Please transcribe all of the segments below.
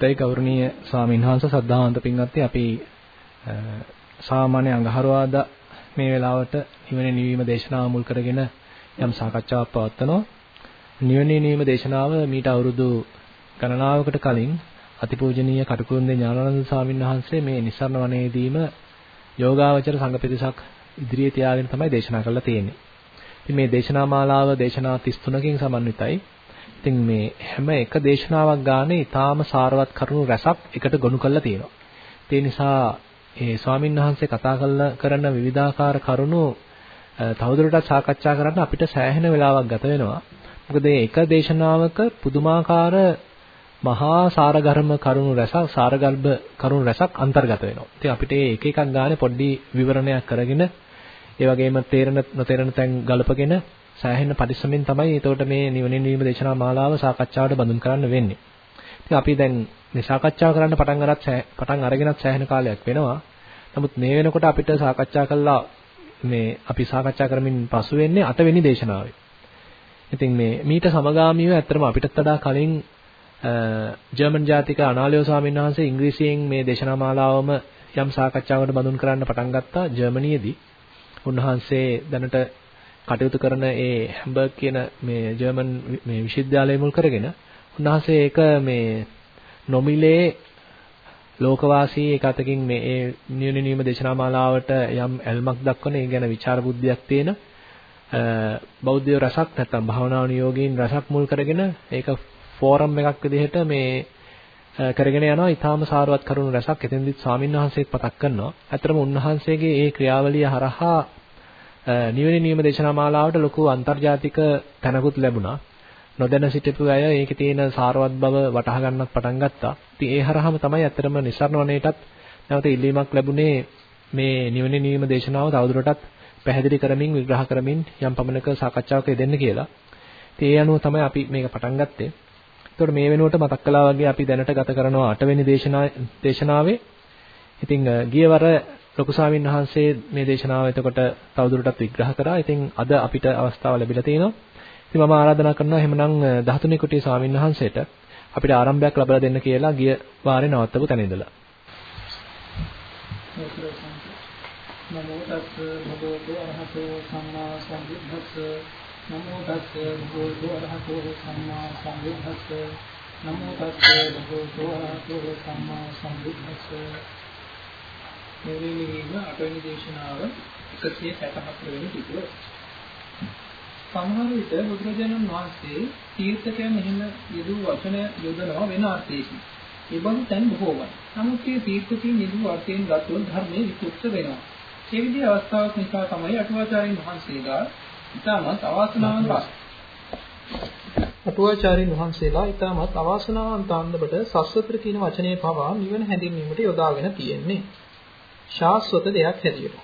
අවසරයි ගෞරවනීය ස්වාමීන් වහන්සේ සද්ධාන්ත පින්වත්නි අපි සාමාන්‍ය අඟහරුවාදා මේ වෙලාවට නිවනේ නිවීම දේශනාව මුල් කරගෙන යම් සාකච්ඡාවක් පවත්වනවා. නිවනේ නිවීම දේශනාව මීට අවුරුදු ගණනාවකට කලින් අතිපූජනීය කටුකුරුන්දේ ඥානানন্দ ස්වාමීන් වහන්සේ මේ නිසරණ වනයේදීම යෝගාවචර සංඝ පිරිසක් ඉදිරියේ තියාගෙන තමයි දේශනා කරලා තියෙන්නේ. ඉතින් මේ දේශනා මාලාව දේශනා 33කින් සමන්විතයි. ඉතින් මේ හැම එක දේශනාවක් ගානේ ඊටාම සාරවත් කරුණු රැසක් එකට ගොනු කරලා තියෙනවා. ඒ නිසා ඒ ස්වාමින් වහන්සේ කතා කරන විවිධාකාර කරුණු තවදුරටත් සාකච්ඡා කරන්න අපිට සෑහෙන වෙලාවක් ගත වෙනවා. මොකද මේ එක දේශනාවක පුදුමාකාර මහා සාරගර්ම කරුණු රැසක් සාරගල්බ කරුණු රැසක් අන්තර්ගත වෙනවා. ඉතින් අපිට එක එකක් ගානේ පොඩි විවරණයක් කරගෙන ඒ වගේම තේරෙන නොතේරෙන තැන් ගලපගෙන සෑහෙන පරිස්සමින් තමයි එතකොට මේ නිවනින් වීම දේශනා මාලාව සාකච්ඡාවට බඳුන් කරන්න වෙන්නේ. ඉතින් අපි දැන් මේ සාකච්ඡාව කරන්න පටන් අරත් පටන් අරගෙනත් සෑහෙන කාලයක් වෙනවා. නමුත් මේ වෙනකොට අපිට සාකච්ඡා කළා මේ අපි සාකච්ඡා කරමින් පසු වෙන්නේ 8 වෙනි දේශනාවේ. ඉතින් මේ මීට සමගාමීව ඇත්තටම අපිටත් වඩා කලින් ජර්මන් ජාතික අනාලියෝ ස්වාමීන් වහන්සේ ඉංග්‍රීසියෙන් මේ දේශනා මාලාවම යම් සාකච්ඡාවකට බඳුන් කරන්න පටන් ගත්තා ජර්මනියේදී. උන්වහන්සේ දැනට කටයුතු කරන ඒ හැම්බර්ග් කියන මේ ජර්මන් මේ විශ්වවිද්‍යාලය මුල් කරගෙන උන්වහන්සේ ඒක මේ නොමිලේ ලෝකවාසී එක අතකින් මේ ඒ නියුනි නියම දේශනා මාලාවට යම් ඇල්මක් දක්වන ඒ ගැන විචාර බුද්ධියක් තියෙන බෞද්ධ රසක් නැත්නම් භාවනා නියෝගීන් රසක් මුල් කරගෙන ඒක ෆෝරම් එකක් විදිහට මේ කරගෙන යනවා ඊටාම සාරවත් කරුණු රසක් එතෙන්දිත් ස්වාමීන් වහන්සේත් පතක් කරනවා. අතරම උන්වහන්සේගේ ඒ ක්‍රියාවලිය හරහා නිවෙන නියම දේශනා මාලාවට ලොකු අන්තර්ජාතික තැනකුත් ලැබුණා. නොදැන සිටපු අය ඒකේ තියෙන සාරවත් බව වටහා ගන්නත් පටන් ගත්තා. ඉතින් ඒ හරහාම තමයි ඇත්තටම නිසරණ වනයේටත් නැවත ඉල්ලීමක් ලැබුණේ මේ නිවෙන නියම දේශනාව තවදුරටත් පැහැදිලි කරමින් විග්‍රහ කරමින් යම් පමණක සාකච්ඡාවක යෙදෙන්න කියලා. ඉතින් ඒ අනුව තමයි අපි මේක පටන් ගත්තේ. එතකොට මේ වෙනුවට මතක් කළා වගේ අපි දැනට ගත කරනවා 8 වෙනි දේශනාවේ. ඉතින් ගියවර ලොකු ස්වාමීන් වහන්සේ මේ දේශනාව එතකොට තවදුරටත් විග්‍රහ කරා. ඉතින් අද අපිට අවස්ථාව ලැබිලා තියෙනවා. ඉතින් මම ආරාධනා කරනවා එහෙමනම් 13 කුටියේ ස්වාමීන් වහන්සේට අපිට ආරම්භයක් ලබා දෙන්න කියලා ගිය වාරේ නවත්තපු තැන ඉඳලා. නමෝ තස්ස භගවතු අරහතෝ සම්මා සම්බුද්දස්ස නමෝ තස්ස භගවතු අරහතෝ සම්මා සම්බුද්දස්ස නමෝ තස්ස භගවතු අරහතෝ සම්මා සම්බුද්දස්ස මෙවැනි වීම අටවෙනි දේශනාව 164 වෙනි පිටුව. සමහර විට බුදුරජාණන් වහන්සේ තීර්ථකයන් එහෙම යෙදූ වචන යොදනවා වෙන අර්ථයකින්. ඒ බඳු තැන් බොහෝමයි. නමුත් මේ තීර්ථකයන් යෙදූ අර්ථයෙන් ගත්තොත් ධර්මයේ විකෘත වෙනවා. ඒ විදිහේ අවස්ථාවක් නිසා තමයි අටුවාචාර්යින් වහන්සේලා ඉතාමත් අවාසනාවන්ත අටුවාචාර්යින් වහන්සේලා ඉතාමත් අවාසනාවන්ත අන්දමට සස්වත්‍ර කියන වචනේ පවා නිවන හැඳින්වීමට යොදාගෙන තියෙන්නේ. ශාස්වත දෙයක් හැටියට.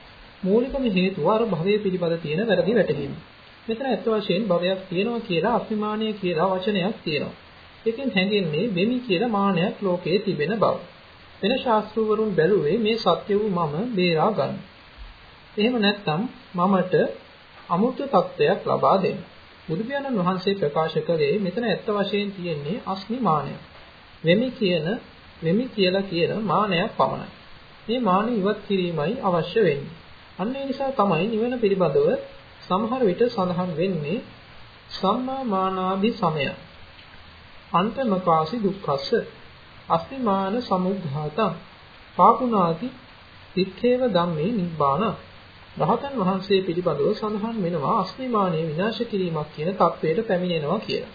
මූලිකම හේතුව අර භවයේ පිළිබඳ තියෙන වැරදි වැටහීම. මෙතන ඇත්ත වශයෙන් භවයක් තියෙනවා කියලා අභිමානය කියලා වචනයක් තියෙනවා. ඒකෙන් හැඟෙන්නේ වෙමි කියලා මානයක් ලෝකයේ තිබෙන බව. වෙන ශාස්ත්‍රවරුන් බැලුවේ මේ සත්‍ය වූ මම බේරා ගන්න. එහෙම නැත්නම් මමට අමුතු තත්වයක් ලබා දෙන්න. බුදු පියාණන් වහන්සේ ප්‍රකාශ කළේ මෙතන ඇත්ත වශයෙන් තියෙන්නේ අස්මිමානය. වෙමි කියන වෙමි කියලා කියන මානයක් පමණයි. මේ මාන ඉවත් කිරීමයි අවශ්‍ය වෙන්නේ. අන්න ඒ නිසා තමයි නිවන පිළිබඳව සමහර විට සඳහන් වෙන්නේ සම්මා මානාභි සමය. අන්තමකාසි දුක්ඛස්ස අස්තිමාන සමුද්ධාතං පාපුනාති තිත්තේව ධම්මේ නිබ්බාන. රහතන් වහන්සේ පිළිබඳව සඳහන් වෙනවා අස්තිමානයේ විනාශ කිරීමක් කියන தത്വයට පැමිණෙනවා කියලා.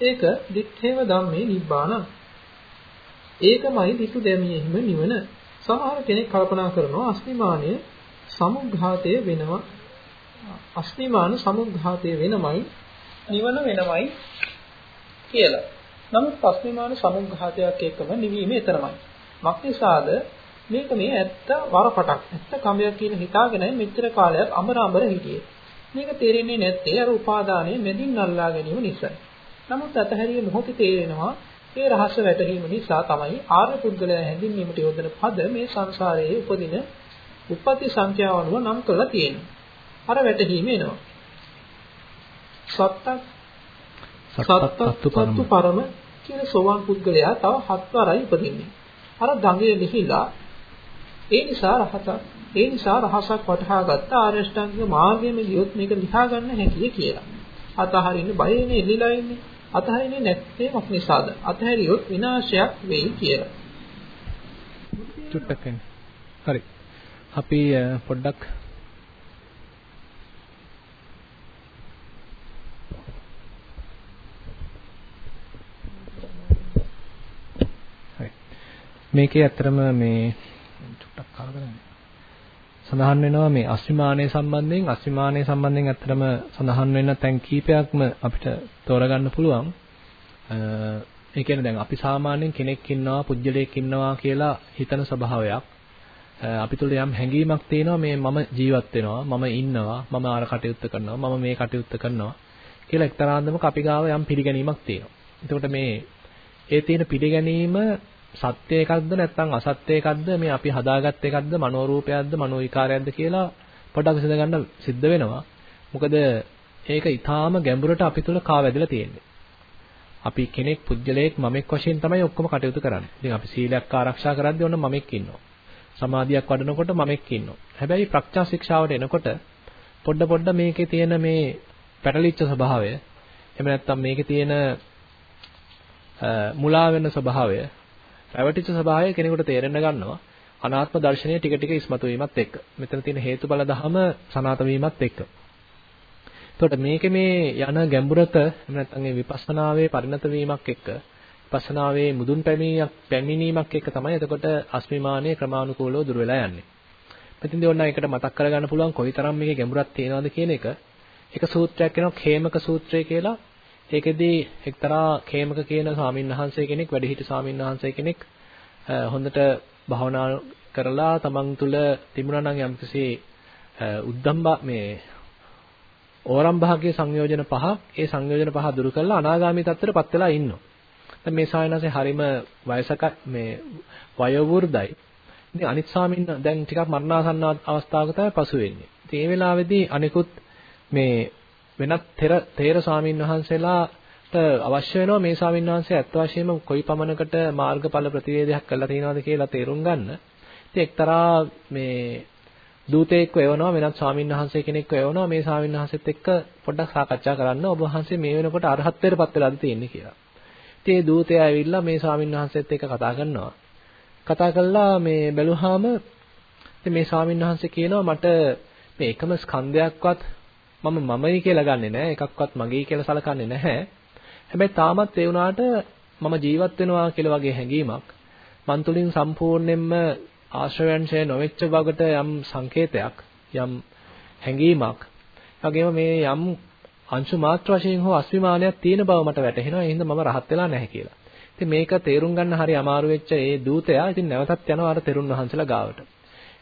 ඒක දිත්තේව ධම්මේ නිබ්බාන. ඒකමයි පිටු දැමියෙහිම නිවන සමහර කෙනෙක් කල්පනා කරනවා අස්මිමානය සමුග්ඝාතය වෙනවා අස්මිමාන සමුග්ඝාතය වෙනමයි නිවන වෙනමයි කියලා. නමුත් අස්මිමාන සමුග්ඝාතයක් එක්කම නිවීම එතරම්යි. මක්නිසාද මේක මේ ඇත්ත වරපටක් ඇත්ත කඹයක් කියලා හිතාගෙනයි මෙච්චර කාලයක් අමර අමර හිටියේ. මේක තේරෙන්නේ නැත්තේ අර උපාදානයේ මෙදින් අල්ලා ගැනීම නිසා. නමුත් අතහැරිය මොහොතේ තේරෙනවා ඒ රහස වැටහීම නිසා තමයි ආර්ය පුද්ගලයා හැඳින්වීමට යොදන පද මේ සංසාරයේ උපදින උපපති සංඛ්‍යාව අනුව නම් කරලා තියෙනවා. අර වැටහීම එනවා. සත්තක් සත්තත්තු පරම කියන සෝවාන් පුද්ගලයා තව හත්වරයි උපදින්නේ. අර ගඟේ ලිහිලා ඒ නිසා රහත ඒ නිසා රහසක් වටහාගත්ත ආර්ය අෂ්ටාංගික මාර්ගයෙන් ගියොත් මේක ලිහා ගන්න හැකියි කියලා. අතහරින්න බයනේ එල්ලිලා ඉන්නේ. අතහරින්නේ නැත්තේ මොක් නිසාද? අතහැරියොත් විනාශයක් වෙයි කියලා. චුට්ටක්. හරි. අපි පොඩ්ඩක් මේකේ ඇත්තරම මේ චුට්ටක් කාලකරන්නේ සඳහන් වෙනවා මේ අස්විමානයේ සම්බන්ධයෙන් අස්විමානයේ සම්බන්ධයෙන් ඇත්තටම සඳහන් වෙන තැන් කීපයක්ම අපිට තෝරගන්න පුළුවන්. ඒ කියන්නේ දැන් අපි සාමාන්‍යයෙන් කෙනෙක් ඉන්නවා, පුජ්‍යලයක් ඉන්නවා කියලා හිතන ස්වභාවයක්. අපි තුල යම් හැඟීමක් තියෙනවා මේ මම ජීවත් වෙනවා, මම ඉන්නවා, මම ආර කටයුත්ත කරනවා, මම මේ කටයුත්ත කරනවා කියලා එක්තරාන්දමක අපි ගාව යම් පිළිගැනීමක් තියෙනවා. එතකොට මේ ඒ තියෙන පිළිගැනීම සත්‍ය එකක්ද නැත්නම් අසත්‍ය එකක්ද මේ අපි හදාගත්ත එකක්ද මනෝරූපයක්ද මනෝ විකාරයක්ද කියලා පොඩ්ඩක් විසඳ ගන්න සිද්ධ වෙනවා. මොකද ඒක ඊටාම ගැඹුරට අපි තුල කාවැදලා තියෙන්නේ. අපි කෙනෙක් පුජ්‍යලයක් මමෙක් වශයෙන් තමයි ඔක්කොම කටයුතු කරන්නේ. ඉතින් අපි සීලයක් ආරක්ෂා කරද්දී ඔන්න මමෙක් ඉන්නවා. සමාධියක් වඩනකොට මමෙක් ඉන්නවා. හැබැයි ප්‍රඥා ශික්ෂාවට එනකොට පොඩ පොඩ මේකේ තියෙන මේ පැටලිච්ච ස්වභාවය එහෙම නැත්නම් මේකේ තියෙන මුලා වෙන ස්වභාවය රැවටිච්ච ස්වභාවය කෙනෙකුට තේරෙන්න ගන්නවා. අනාත්ම දර්ශනය ටික ටික ඉස්මතු වීමත් එක්ක. මෙතන තියෙන හේතුඵල ධහම සනාත වීමත් එක්ක. එතකොට මේකේ මේ යන ගැඹුරත නැත්නම් මේ විපස්සනාවේ පරිණත වීමක් එක්ක විපස්සනාවේ මුදුන් පැමිණීමක් පැමිණීමක් එක්ක තමයි එතකොට අස්මිමානයේ ක්‍රමානුකූලව දුර වෙලා යන්නේ. මෙතෙන්දී ඕන එකට මතක් කරගන්න පුළුවන් කොයිතරම් මේකේ ගැඹුරක් තියෙනවද කියන එක. එක සූත්‍රයක් වෙනවා khemaka සූත්‍රය කියලා. ඒකෙදී එක්තරා කේමක කියන ස්වාමීන් වහන්සේ කෙනෙක් වැඩිහිටි ස්වාමීන් වහන්සේ කෙනෙක් හොඳට භාවනා කරලා තමන් තුළ තිබුණා නම් යම්කිසි උද්දම්බ මේ ඕරම් භාගයේ සංයෝජන පහ ඒ සංයෝජන පහ දුරු කරලා අනාගාමී තත්ත්වයටපත් වෙලා ඉන්නවා. දැන් මේ සායනසේ හරීම වයසක මේ වයෝවෘද්ධයි. ඉතින් අනිත් ස්වාමීන් දැන් ටිකක් මරණාසන්න අවස්ථාවක තමයි පසු වෙන්නේ. ඉතින් ඒ වෙලාවේදී අනිකුත් මේ වෙනත් තෙර තේර ස්වාමීන් වහන්සේලාට අවශ්‍ය වෙනවා මේ ස්වාමීන් වහන්සේ ඇත්ත වශයෙන්ම කොයි පමණකට මාර්ගඵල ප්‍රතිවේදයක් කරලා තියෙනවද කියලා තේරුම් ගන්න. ඉතින් එක්තරා මේ දූතයෙක්ව එවනවා වෙනත් ස්වාමීන් වහන්සේ කෙනෙක්ව එවනවා මේ ස්වාමීන් වහන්සේත් එක්ක පොඩ්ඩක් සාකච්ඡා කරන්න ඔබ වහන්සේ මේ වෙනකොට අරහත්ත්වයටපත් වෙලාද තියෙන්නේ කියලා. ඉතින් ඒ දූතයා ඇවිල්ලා මේ ස්වාමීන් වහන්සේත් එක්ක කතා කරනවා. කතා කළා මේ බැලුවාම ඉතින් මේ ස්වාමීන් වහන්සේ කියනවා මට මේ එකම ස්කන්ධයක්වත් මම මමයි කියලා ගන්නෙ නෑ එකක්වත් මගේ කියලා සලකන්නේ නැහැ. හැබැයි තාමත් ඒ වුණාට මම ජීවත් වෙනවා කියලා වගේ හැඟීමක් මන් තුලින් සම්පූර්ණයෙන්ම ආශ්‍රවයන්ෂය නොවෙච්ච බවට යම් සංකේතයක් යම් හැඟීමක් වගේම මේ යම් අංශු මාත්‍ර වශයෙන් හෝ අස්විමානයක් තියෙන බව මට වැටහෙනවා. ඒ හින්දා මම රහත් වෙලා නැහැ කියලා. ඉතින් මේක තේරුම් ගන්න හරි අමාරු වෙච්ච ඒ දූතයා ඉතින් නැවතත් යනවා අර තෙරුන් වහන්සේලා ගාවට.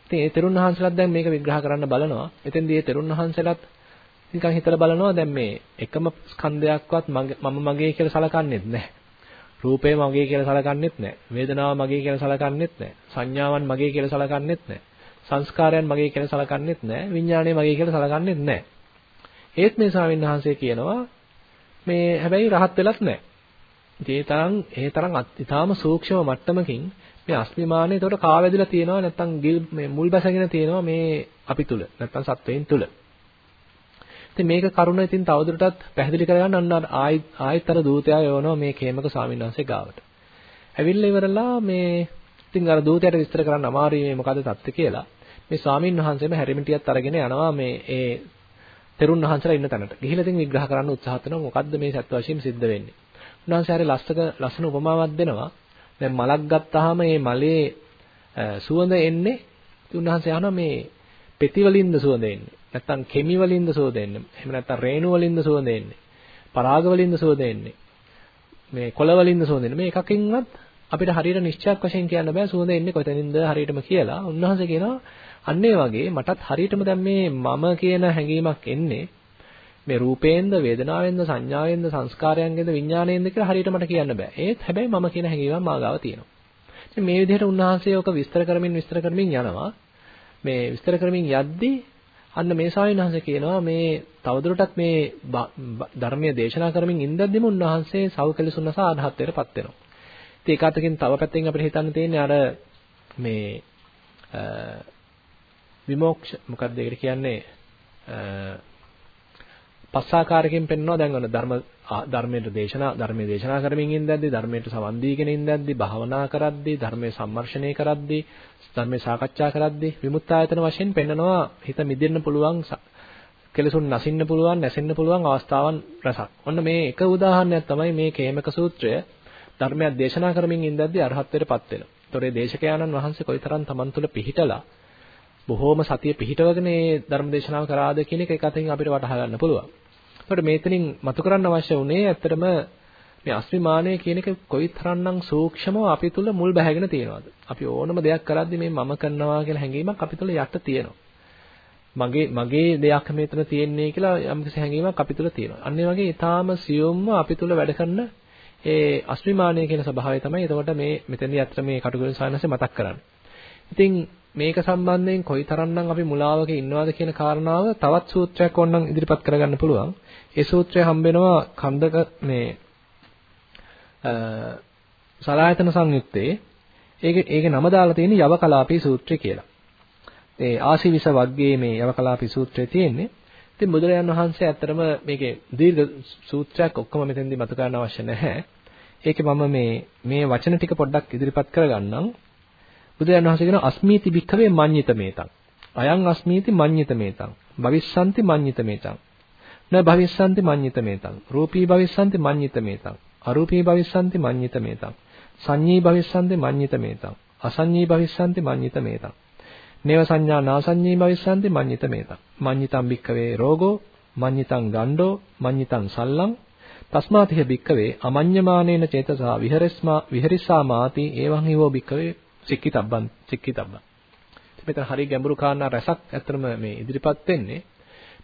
ඉතින් ඒ තෙරුන් වහන්සේලාත් දැන් මේක විග්‍රහ කරන්න බලනවා. එතෙන්දී ඒ තෙරුන් වහන්සේලාත් නිකන් හිතලා බලනවා දැන් මේ එකම ස්කන්ධයක්වත් මම මගේ කියලා සලකන්නේත් නැහැ. රූපය මගේ කියලා සලකන්නේත් නැහැ. වේදනාව මගේ කියලා සලකන්නේත් නැහැ. සංඥාවන් මගේ කියලා සලකන්නේත් නැහැ. සංස්කාරයන් මගේ කියලා සලකන්නේත් නැහැ. විඥාණය මගේ කියලා සලකන්නේත් නැහැ. ඒත් මේ ස්වාමීන් වහන්සේ කියනවා මේ හැබැයි රහත් වෙලත් නැහැ. ඒ තරම් ඒ තරම් ඉතාම සූක්ෂම මට්ටමකින් මේ අස්මිමානය ඒතකොට කාවැදලා තියෙනවා නැත්තම් මේ මුල් බැසගෙන තියෙනවා මේ අපි තුල නැත්තම් සත්වයින් තුල. ඉතින් මේක කරුණ ඉතින් තවදුරටත් පැහැදිලි කරගන්න අන්න ආයි ආයිත් අර දූතයා යවනවා මේ කේමක ස්වාමීන් වහන්සේ ගාවට. ඇවිල්ලා ඉවරලා මේ ඉතින් අර දූතයාට විස්තර කරන්න අමාරුයි මේ මොකද தත්ත්වය කියලා. මේ ස්වාමීන් වහන්සේම හැරිමිටියත් අරගෙන යනවා මේ ඒ තෙරුන් වහන්සේලා ඉන්න තැනට. ගිහිල්ලා ඉතින් විග්‍රහ කරන්න උත්සාහ කරනවා මොකද්ද මේ සත්‍ය වශයෙන් සිද්ධ වෙන්නේ. උන්වහන්සේ හරි ලස්සක ලස්සන උපමාවක් දෙනවා. දැන් මලක් ගත්තාම මේ මලේ සුවඳ එන්නේ උන්වහන්සේ අහනවා මේ පෙති වලින්ද සුවඳ එන්නේ. නැත්තම් කෙමි වලින්ද සුවඳ එන්නේ. එහෙම නැත්තම් රේණු වලින්ද සුවඳ එන්නේ. පරාග වලින්ද සුවඳ එන්නේ. මේ කොළ වලින්ද සුවඳ එන්නේ. මේ එකකින්වත් අපිට හරියට නිශ්චයක් වශයෙන් කියන්න බෑ සුවඳ එන්නේ කොතනින්ද හරියටම කියලා. උන්වහන්සේ කියනවා අන්න වගේ මටත් හරියටම දැන් මේ මම කියන හැඟීමක් එන්නේ මේ රූපේන්ද වේදනාවෙන්ද සංඥාවෙන්ද සංස්කාරයෙන්ද විඥාණයෙන්ද කියලා හරියට මට කියන්න බෑ. ඒත් හැබැයි මම කියන හැඟීමක් මාගාව තියෙනවා. ඉතින් මේ විදිහට උන්වහන්සේ ඔක විස්තර කරමින් විස්තර කරමින් යනවා. මේ විස්තර කරමින් යද්දී අන්න මේ ස්වාමීන් කියනවා මේ තවදුරටත් මේ ධර්මයේ දේශනා කරමින් ඉඳද්දිම උන්වහන්සේ සව්කලසුන් නැස ආධාත්වයටපත් වෙනවා. ඉතින් ඒක අතකින් තව පැත්තකින් අපිට හිතන්න තියෙන්නේ අර මේ විමෝක්ෂ මොකක්ද ඒකට කියන්නේ පස්සාකාරකෙන් පෙන්වනවා දැන් ඔන්න ධර්ම ධර්මයේ දේශනා ධර්මයේ දේශනා කරමින් ඉඳද්දි ධර්මයට සවන් දීගෙන ඉඳද්දි භාවනා කරද්දි ධර්මයේ සම්මර්ෂණය කරද්දි ධර්මයේ සාකච්ඡා කරද්දි විමුක්තායතන වශයෙන් පෙන්නනවා හිත මිදෙන්න පුළුවන් කෙලසුන් නසින්න පුළුවන් නැසෙන්න පුළුවන් අවස්ථාවන් රසක්. ඔන්න මේ එක උදාහරණයක් තමයි මේ කේමක සූත්‍රය ධර්මයක් දේශනා කරමින් ඉඳද්දි අරහත්ත්වයටපත් වෙනවා. ඒතොරේ දේශකයාණන් වහන්සේ කොයිතරම් Taman තුල පිහිටලා බොහෝම සතිය පිහිටවගෙන මේ ධර්ම දේශනාව කරාද කියන එක එක අතකින් අපිට වටහා ගන්න පුළුවන්. ඒකට මේතනින් මතු කරන්න අවශ්‍ය වුණේ ඇත්තටම මේ අස්මිමානය කියන එක කොයිතරම්නම් සූක්ෂමව අපි තුල මුල් බැහැගෙන තියෙනවද? අපි ඕනම දෙයක් කරද්දි මේ මම කරනවා කියලා හැඟීමක් අපි තුල යට තියෙනවා. මගේ මගේ දෙයක් මෙතන තියෙන්නේ කියලා යම්කිසි හැඟීමක් අපි තුල තියෙනවා. අන්න ඒ වගේ ඊටාම සියුම්ව අපි තුල වැඩ කරන ඒ අස්මිමානය කියන ස්වභාවය තමයි එතකොට මේ මෙතනදී අත්‍තර මේ කටුකුරු සානසේ මතක් කරන්නේ. ඉතින් මේක සම්බන්ධයෙන් කොයිතරම්නම් අපි මුලාවක ඉන්නවද කියන කාරණාව තවත් සූත්‍රයක් ඕනනම් ඉදිරිපත් කරගන්න පුළුවන්. ඒ සූත්‍රය හම්බෙනවා කන්දක මේ සලායතන සංයුත්තේ ඒකේ ඒකේ නම දාලා තියෙන්නේ යවකලාපී සූත්‍රය කියලා. ඒ ආශිවිස වග්ගයේ මේ යවකලාපී සූත්‍රය තියෙන්නේ. ඉතින් බුදුරජාණන් වහන්සේ ඇත්තටම මේකේ දීර්ඝ සූත්‍රයක් ඔක්කොම මෙතෙන්දී මතු කරන්න අවශ්‍ය නැහැ. ඒකේ මම මේ මේ වචන ටික පොඩ්ඩක් ඉදිරිපත් කරගන්නම්. බුදුරජාණන් වහන්සේ කියන අස්මීති භික්ඛවේ මඤ්ඤිත මේතං. අයං අස්මීති මඤ්ඤිත මේතං. භවිස්සanti මඤ්ඤිත මේතං. න භවිස්සanti මඤ්ඤිත මේතං. රූපී භවිස්සanti මඤ්ඤිත මේතං. අරූපී භවිස්සanti මඤ්ඤිත මේතං. සංඤී භවිස්සanti මඤ්ඤිත මේතං. අසංඤී භවිස්සanti මඤ්ඤිත මේතං. නේව සංඥා නාසඤ්ඤී භවිස්සanti මඤ්ඤිත මේතං. මඤ්ඤිතං භික්ඛවේ රෝගෝ මඤ්ඤිතං ගණ්ඩෝ මඤ්ඤිතං සල්ලං තස්මාතිහ භික්ඛවේ අමඤ්ඤමානේන චේතසා විහෙරස්මා විහෙරිසා මාති එවං හිවෝ භික්ඛවේ සික්කිතබ්බන් සික්කිතබ්බන් මෙතන හරි ගැඹුරු කාරණා රසක් ඇත්තටම මේ ඉදිරිපත් වෙන්නේ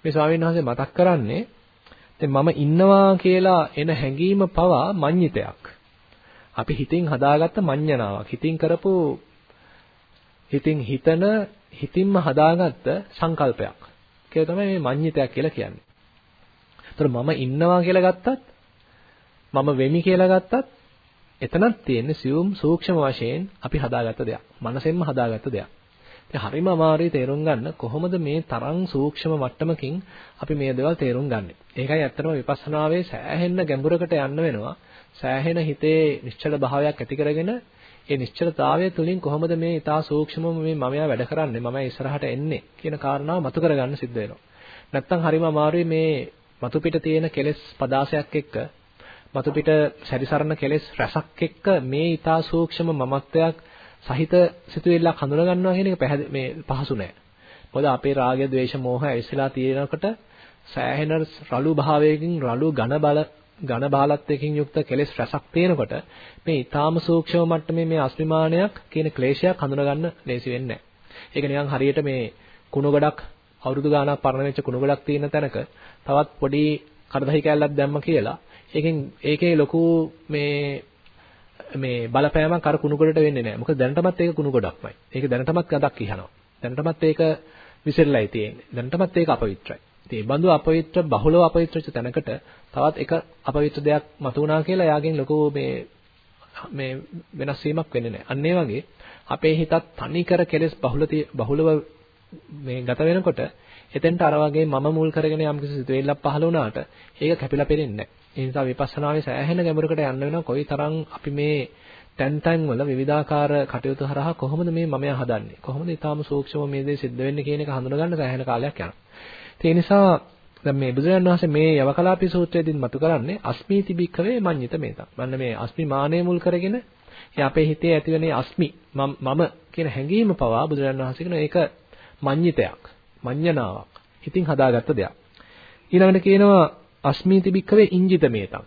මේ ස්වාමීන් වහන්සේ මතක් කරන්නේ දැන් මම ඉන්නවා කියලා එන හැඟීම පවා මඤ්ඤිතයක්. අපි හිතින් හදාගත්ත මඤ්ඤණාවක්. හිතින් කරපු හිතින් හිතන හිතින්ම හදාගත්ත සංකල්පයක්. කියලා තමයි මේ මඤ්ඤිතයක් කියලා කියන්නේ. ඒතර මම ඉන්නවා කියලා ගත්තත් මම වෙමි කියලා ගත්තත් එතනක් තියෙන්නේ සියුම් සූක්ෂම වශයෙන් අපි හදාගත්ත දෙයක්. මනසෙන්ම හදාගත්ත දෙයක්. ඉතින් හරිම අමාරුයි තේරුම් ගන්න කොහොමද මේ තරම් සූක්ෂම මට්ටමකින් අපි මේ දේවල් තේරුම් ගන්නෙ. ඒකයි ඇත්තටම විපස්සනාවේ සෑහෙන්න ගැඹුරකට යන්න වෙනවා. සෑහෙන හිතේ නිශ්චල භාවයක් ඇති කරගෙන ඒ නිශ්චලතාවය තුලින් කොහොමද මේ ඊටා සූක්ෂමව මේ මමයා වැඩ කරන්නේ මම ඉස්සරහට එන්නේ කියන කාරණාව මතු කරගන්න සිද්ධ වෙනවා. නැත්තම් හරිම අමාරුයි මේ මතු පිට තියෙන කෙලෙස් පදාසයක් එක්ක මතු පිට සැරිසරන කෙලෙස් රසක් එක්ක මේ ඊටා සූක්ෂම මමත්වයක් සහිත සිතුවිල්ලක් හඳුනා ගන්නවා කියන එක මේ පහසු නෑ. මොකද අපේ රාගය, ద్వේෂ, මෝහය ඇවිස්සලා තියෙනකොට සෑහෙන රළු භාවයකින් රළු ඝන බල ඝන බාලත්වයකින් යුක්ත කෙලෙස් රසක් තියෙනකොට මේ ඊටාම සූක්ෂම මට්ටමේ මේ අස්මිමානයක් කියන ක්ලේශයක් හඳුනා ගන්න ලේසි වෙන්නේ නෑ. ඒක නිකන් හරියට මේ කුණු ගොඩක් අවුරුදු ගාණක් පරණ වෙච්ච කුණු ගොඩක් තියෙන තැනක තවත් පොඩි කරදහි කැල්ලක් දැම්ම කියලා ඒකෙන් ඒකේ ලොකු මේ මේ බලපෑමක් අර කුණු ගොඩට වෙන්නේ නැහැ. මොකද දැනටමත් ඒක කුණු ගොඩක්මයි. ඒක දැනටමත් ගඳක් ඉහනවා. දැනටමත් ඒක විසිරලායි තියෙන්නේ. දැනටමත් ඒක අපවිත්‍රයි. ඉතින් මේ බඳු අපවිත්‍ර බහුලව අපවිත්‍රච තැනකට තවත් එක අපවිත්‍ර දෙයක් මතුවනා කියලා යාගෙන් ලොකු මේ මේ වෙනස් වීමක් වෙන්නේ නැහැ. අන්න ඒ වගේ අපේ හිතත් තනිකර කෙලෙස් බහුල බහුලව මේ ගත වෙනකොට එතෙන්ට අර වගේ මම මුල් කරගෙන යම් කිසි සිතුවිල්ලක් පහළ වුණාට ඒක කැපිලා පෙරෙන්නේ නැහැ. ඒ නිසා විපස්සනාවේ සෑහෙන ගැඹුරකට යන්න වෙනවා කොයිතරම් අපි මේ තැන් තැන් වල විවිධාකාර කටයුතු හරහා කොහොමද මේ මමයා හදන්නේ කොහොමද ඊටාම සූක්ෂම මේ දේ සිද්ධ වෙන්නේ කියන එක හඳුනගන්න සෑහෙන කාලයක් යනවා. ඒ නිසා දැන් මේ බුදුරජාණන් වහන්සේ මේ යවකලාපී සූත්‍රයේදී මතු කරන්නේ අස්මීති බික්කවේ මඤ්ඤිත මේතක්. මන්න මේ අස්මි මානෙ මුල් කරගෙන ඒ අපේ හිතේ ඇතිවෙන අස්මි මම කියන හැඟීම පවා බුදුරජාණන් වහන්සේ කියන ඒක මඤ්ඤිතයක්. මඤ්ඤණාවක්. හිතින් හදාගත්ත දෙයක්. ඊළඟට කියනවා අස්මීති බික්කවේ ඉංජිත මේතං.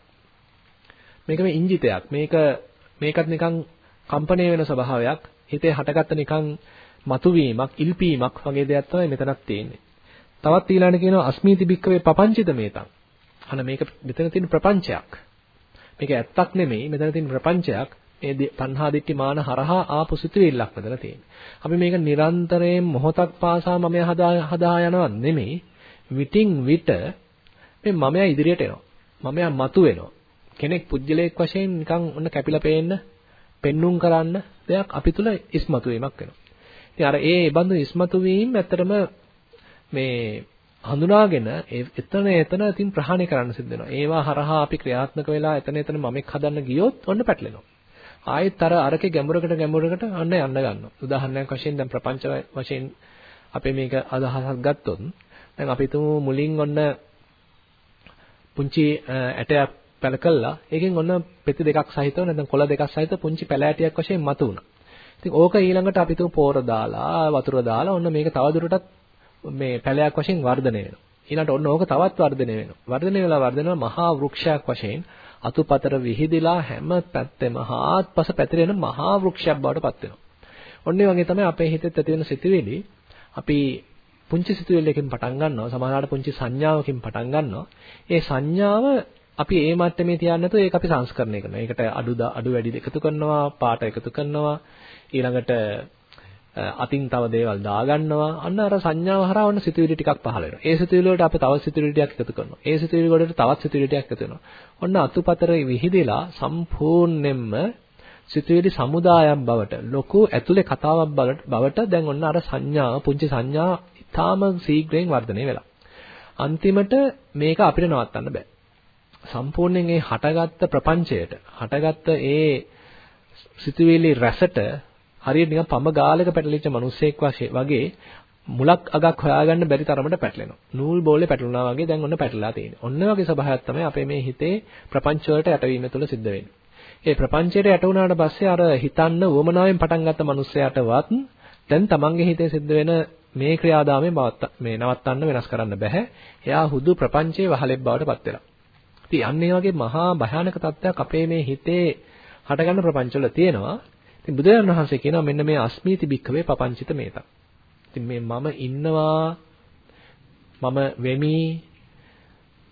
මේක මේ ඉංජිතයක්. මේක මේකත් නිකන් කම්පණය වෙන ස්වභාවයක්. හිතේ හටගත්ත නිකන් මතුවීමක්, ඉල්පීමක් වගේ දෙයක් තමයි මෙතනක් තියෙන්නේ. තවත් ඊළඟට කියනවා අස්මීති බික්කවේ පපංචිත මේතං. අන්න මේක මෙතන තියෙන ප්‍රපංචයක්. මේක ඇත්තක් නෙමෙයි. මෙතන තියෙන ප්‍රපංචයක්. ඒ තණ්හා දිට්ඨි මාන හරහා ආපු සිතුවිල්ලක් මෙතන තියෙන්නේ. අපි මේක නිරන්තරයෙන් මොහොතක් පාසා මම හදා හදා යනවත් නෙමෙයි. විටින් විට මේ මමයා ඉදිරියට එනවා. මමයා මතු වෙනවා. කෙනෙක් පුජ්‍යලයක් වශයෙන් නිකන් ඔන්න කැපිලා පේන්න, පෙන්눔 කරන්න දෙයක් අපි තුල ඉස්මතු වීමක් වෙනවා. ඉතින් අර ඒ බඳු ඉස්මතු වීම ඇත්තටම මේ හඳුනාගෙන එතන එතන ඉතින් ප්‍රහාණය කරන්න සිද්ධ වෙනවා. ඒවා හරහා අපි ක්‍රියාත්මක වෙලා එතන එතන මමෙක් හදන්න ගියොත් ඔන්න පැටලෙනවා. ආයෙත් අර අරකේ ගැඹුරකට ගැඹුරකට අන්න යන්න ගන්නවා. උදාහරණයක් වශයෙන් දැන් ප්‍රපංච වශයෙන් අපේ මේක අදහසක් ගත්තොත් දැන් අපි තුමු මුලින් ඔන්න පුංචි ඇටයක් පැල කළා. ඒකෙන් ඔන්න පෙති දෙකක් සහිතව නැත්නම් කොළ දෙකක් සහිතව පුංචි පැල ඇටයක් වශයෙන් මතු වුණා. ඉතින් ඕක ඊළඟට අපි තුමු පෝර දාලා වතුර දාලා ඔන්න මේක තවදුරටත් මේ පැලයක් වශයෙන් වර්ධනය වෙනවා. ඊළඟට ඔන්න ඕක තවත් වර්ධනය වෙනවා. වර්ධනය වෙලා වර්ධනය වෙලා මහා වෘක්ෂයක් වශයෙන් අතුපතර විහිදිලා හැම පැත්තෙම හාත්පස පැතිරෙන මහා වෘක්ෂයක් බවට පත් වෙනවා. ඔන්න ඒ වගේ තමයි අපේ හිතෙත් ඇති වෙන සිතුවිලි අපි පුංචි සිතුවිල්ලකින් පටන් ගන්නවා සමහරවිට පුංචි සංඥාවකින් පටන් ගන්නවා. ඒ සංඥාව අපි ඒ මට්ටමේ තියන්නේ නැතුව ඒක අපි සංස්කරණය කරනවා. ඒකට අඩු අඩු වැඩි එකතු කරනවා, පාට එකතු කරනවා. ඊළඟට අතින් තව දේවල් දාගන්නවා. අන්න අර සංඥාව හරහා වන්න සිතුවිලි ටිකක් පහළ වෙනවා. ඒ සිතුවිලි වලට අපි තවත් සිතුවිලි ටිකක් එකතු කරනවා. ඒ සිතුවිලි වලට තවත් සිතුවිලි ටිකක් එකතු වෙනවා. ඔන්න අතුපතර විහිදෙලා සම්පූර්ණයෙන්ම සිතුවිලි සමුදායක් බවට ලොකු ඇතුලේ කතාවක් බවට දැන් ඔන්න අර සංඥාව පුංචි සංඥා ඊටාම ශීඝ්‍රයෙන් වර්ධනය වෙලා. අන්තිමට මේක අපිට නවත්තන්න බෑ. සම්පූර්ණයෙන් ඒ හටගත්ත ප්‍රපංචයට හටගත්ත ඒ සිතුවිලි රැසට හරියට නිකන් පඹ ගාලක පැටලිච්ච මිනිස්සෙක් වගේ මුලක් අගක් හොයාගන්න බැරි තරමට පැටලෙනවා. නූල් බෝලේ පැටලුණා වගේ දැන් ඔන්න පැටලලා තියෙන්නේ. ඔන්න වගේ ස්වභාවයක් තමයි අපේ මේ හිතේ ප්‍රපංච වලට යටවීම තුළ සිද්ධ වෙන්නේ. ඒ ප්‍රපංචයට යට වුණාට පස්සේ අර හිතන්න උවමනාවෙන් පටන් ගත්ත මිනිස්සයාටවත් දැන් තමන්ගේ හිතේ සිද්ධ වෙන මේ ක්‍රියාදාමය මේ නවත්තන්න වෙනස් කරන්න බෑ. එයා හුදු ප්‍රපංචයේ වහලෙබ් බවට පත් වෙනවා. ඉතින් අන්න ඒ වගේ මහා භයානක තත්ත්වයක් අපේ මේ හිතේ හටගන්න ප්‍රපංචවල තියෙනවා. ඉතින් බුදුරජාණන් වහන්සේ කියනවා මෙන්න මේ අස්මීති භික්ඛවේ පපංචිත මේතක්. ඉතින් මේ මම ඉන්නවා මම වෙමි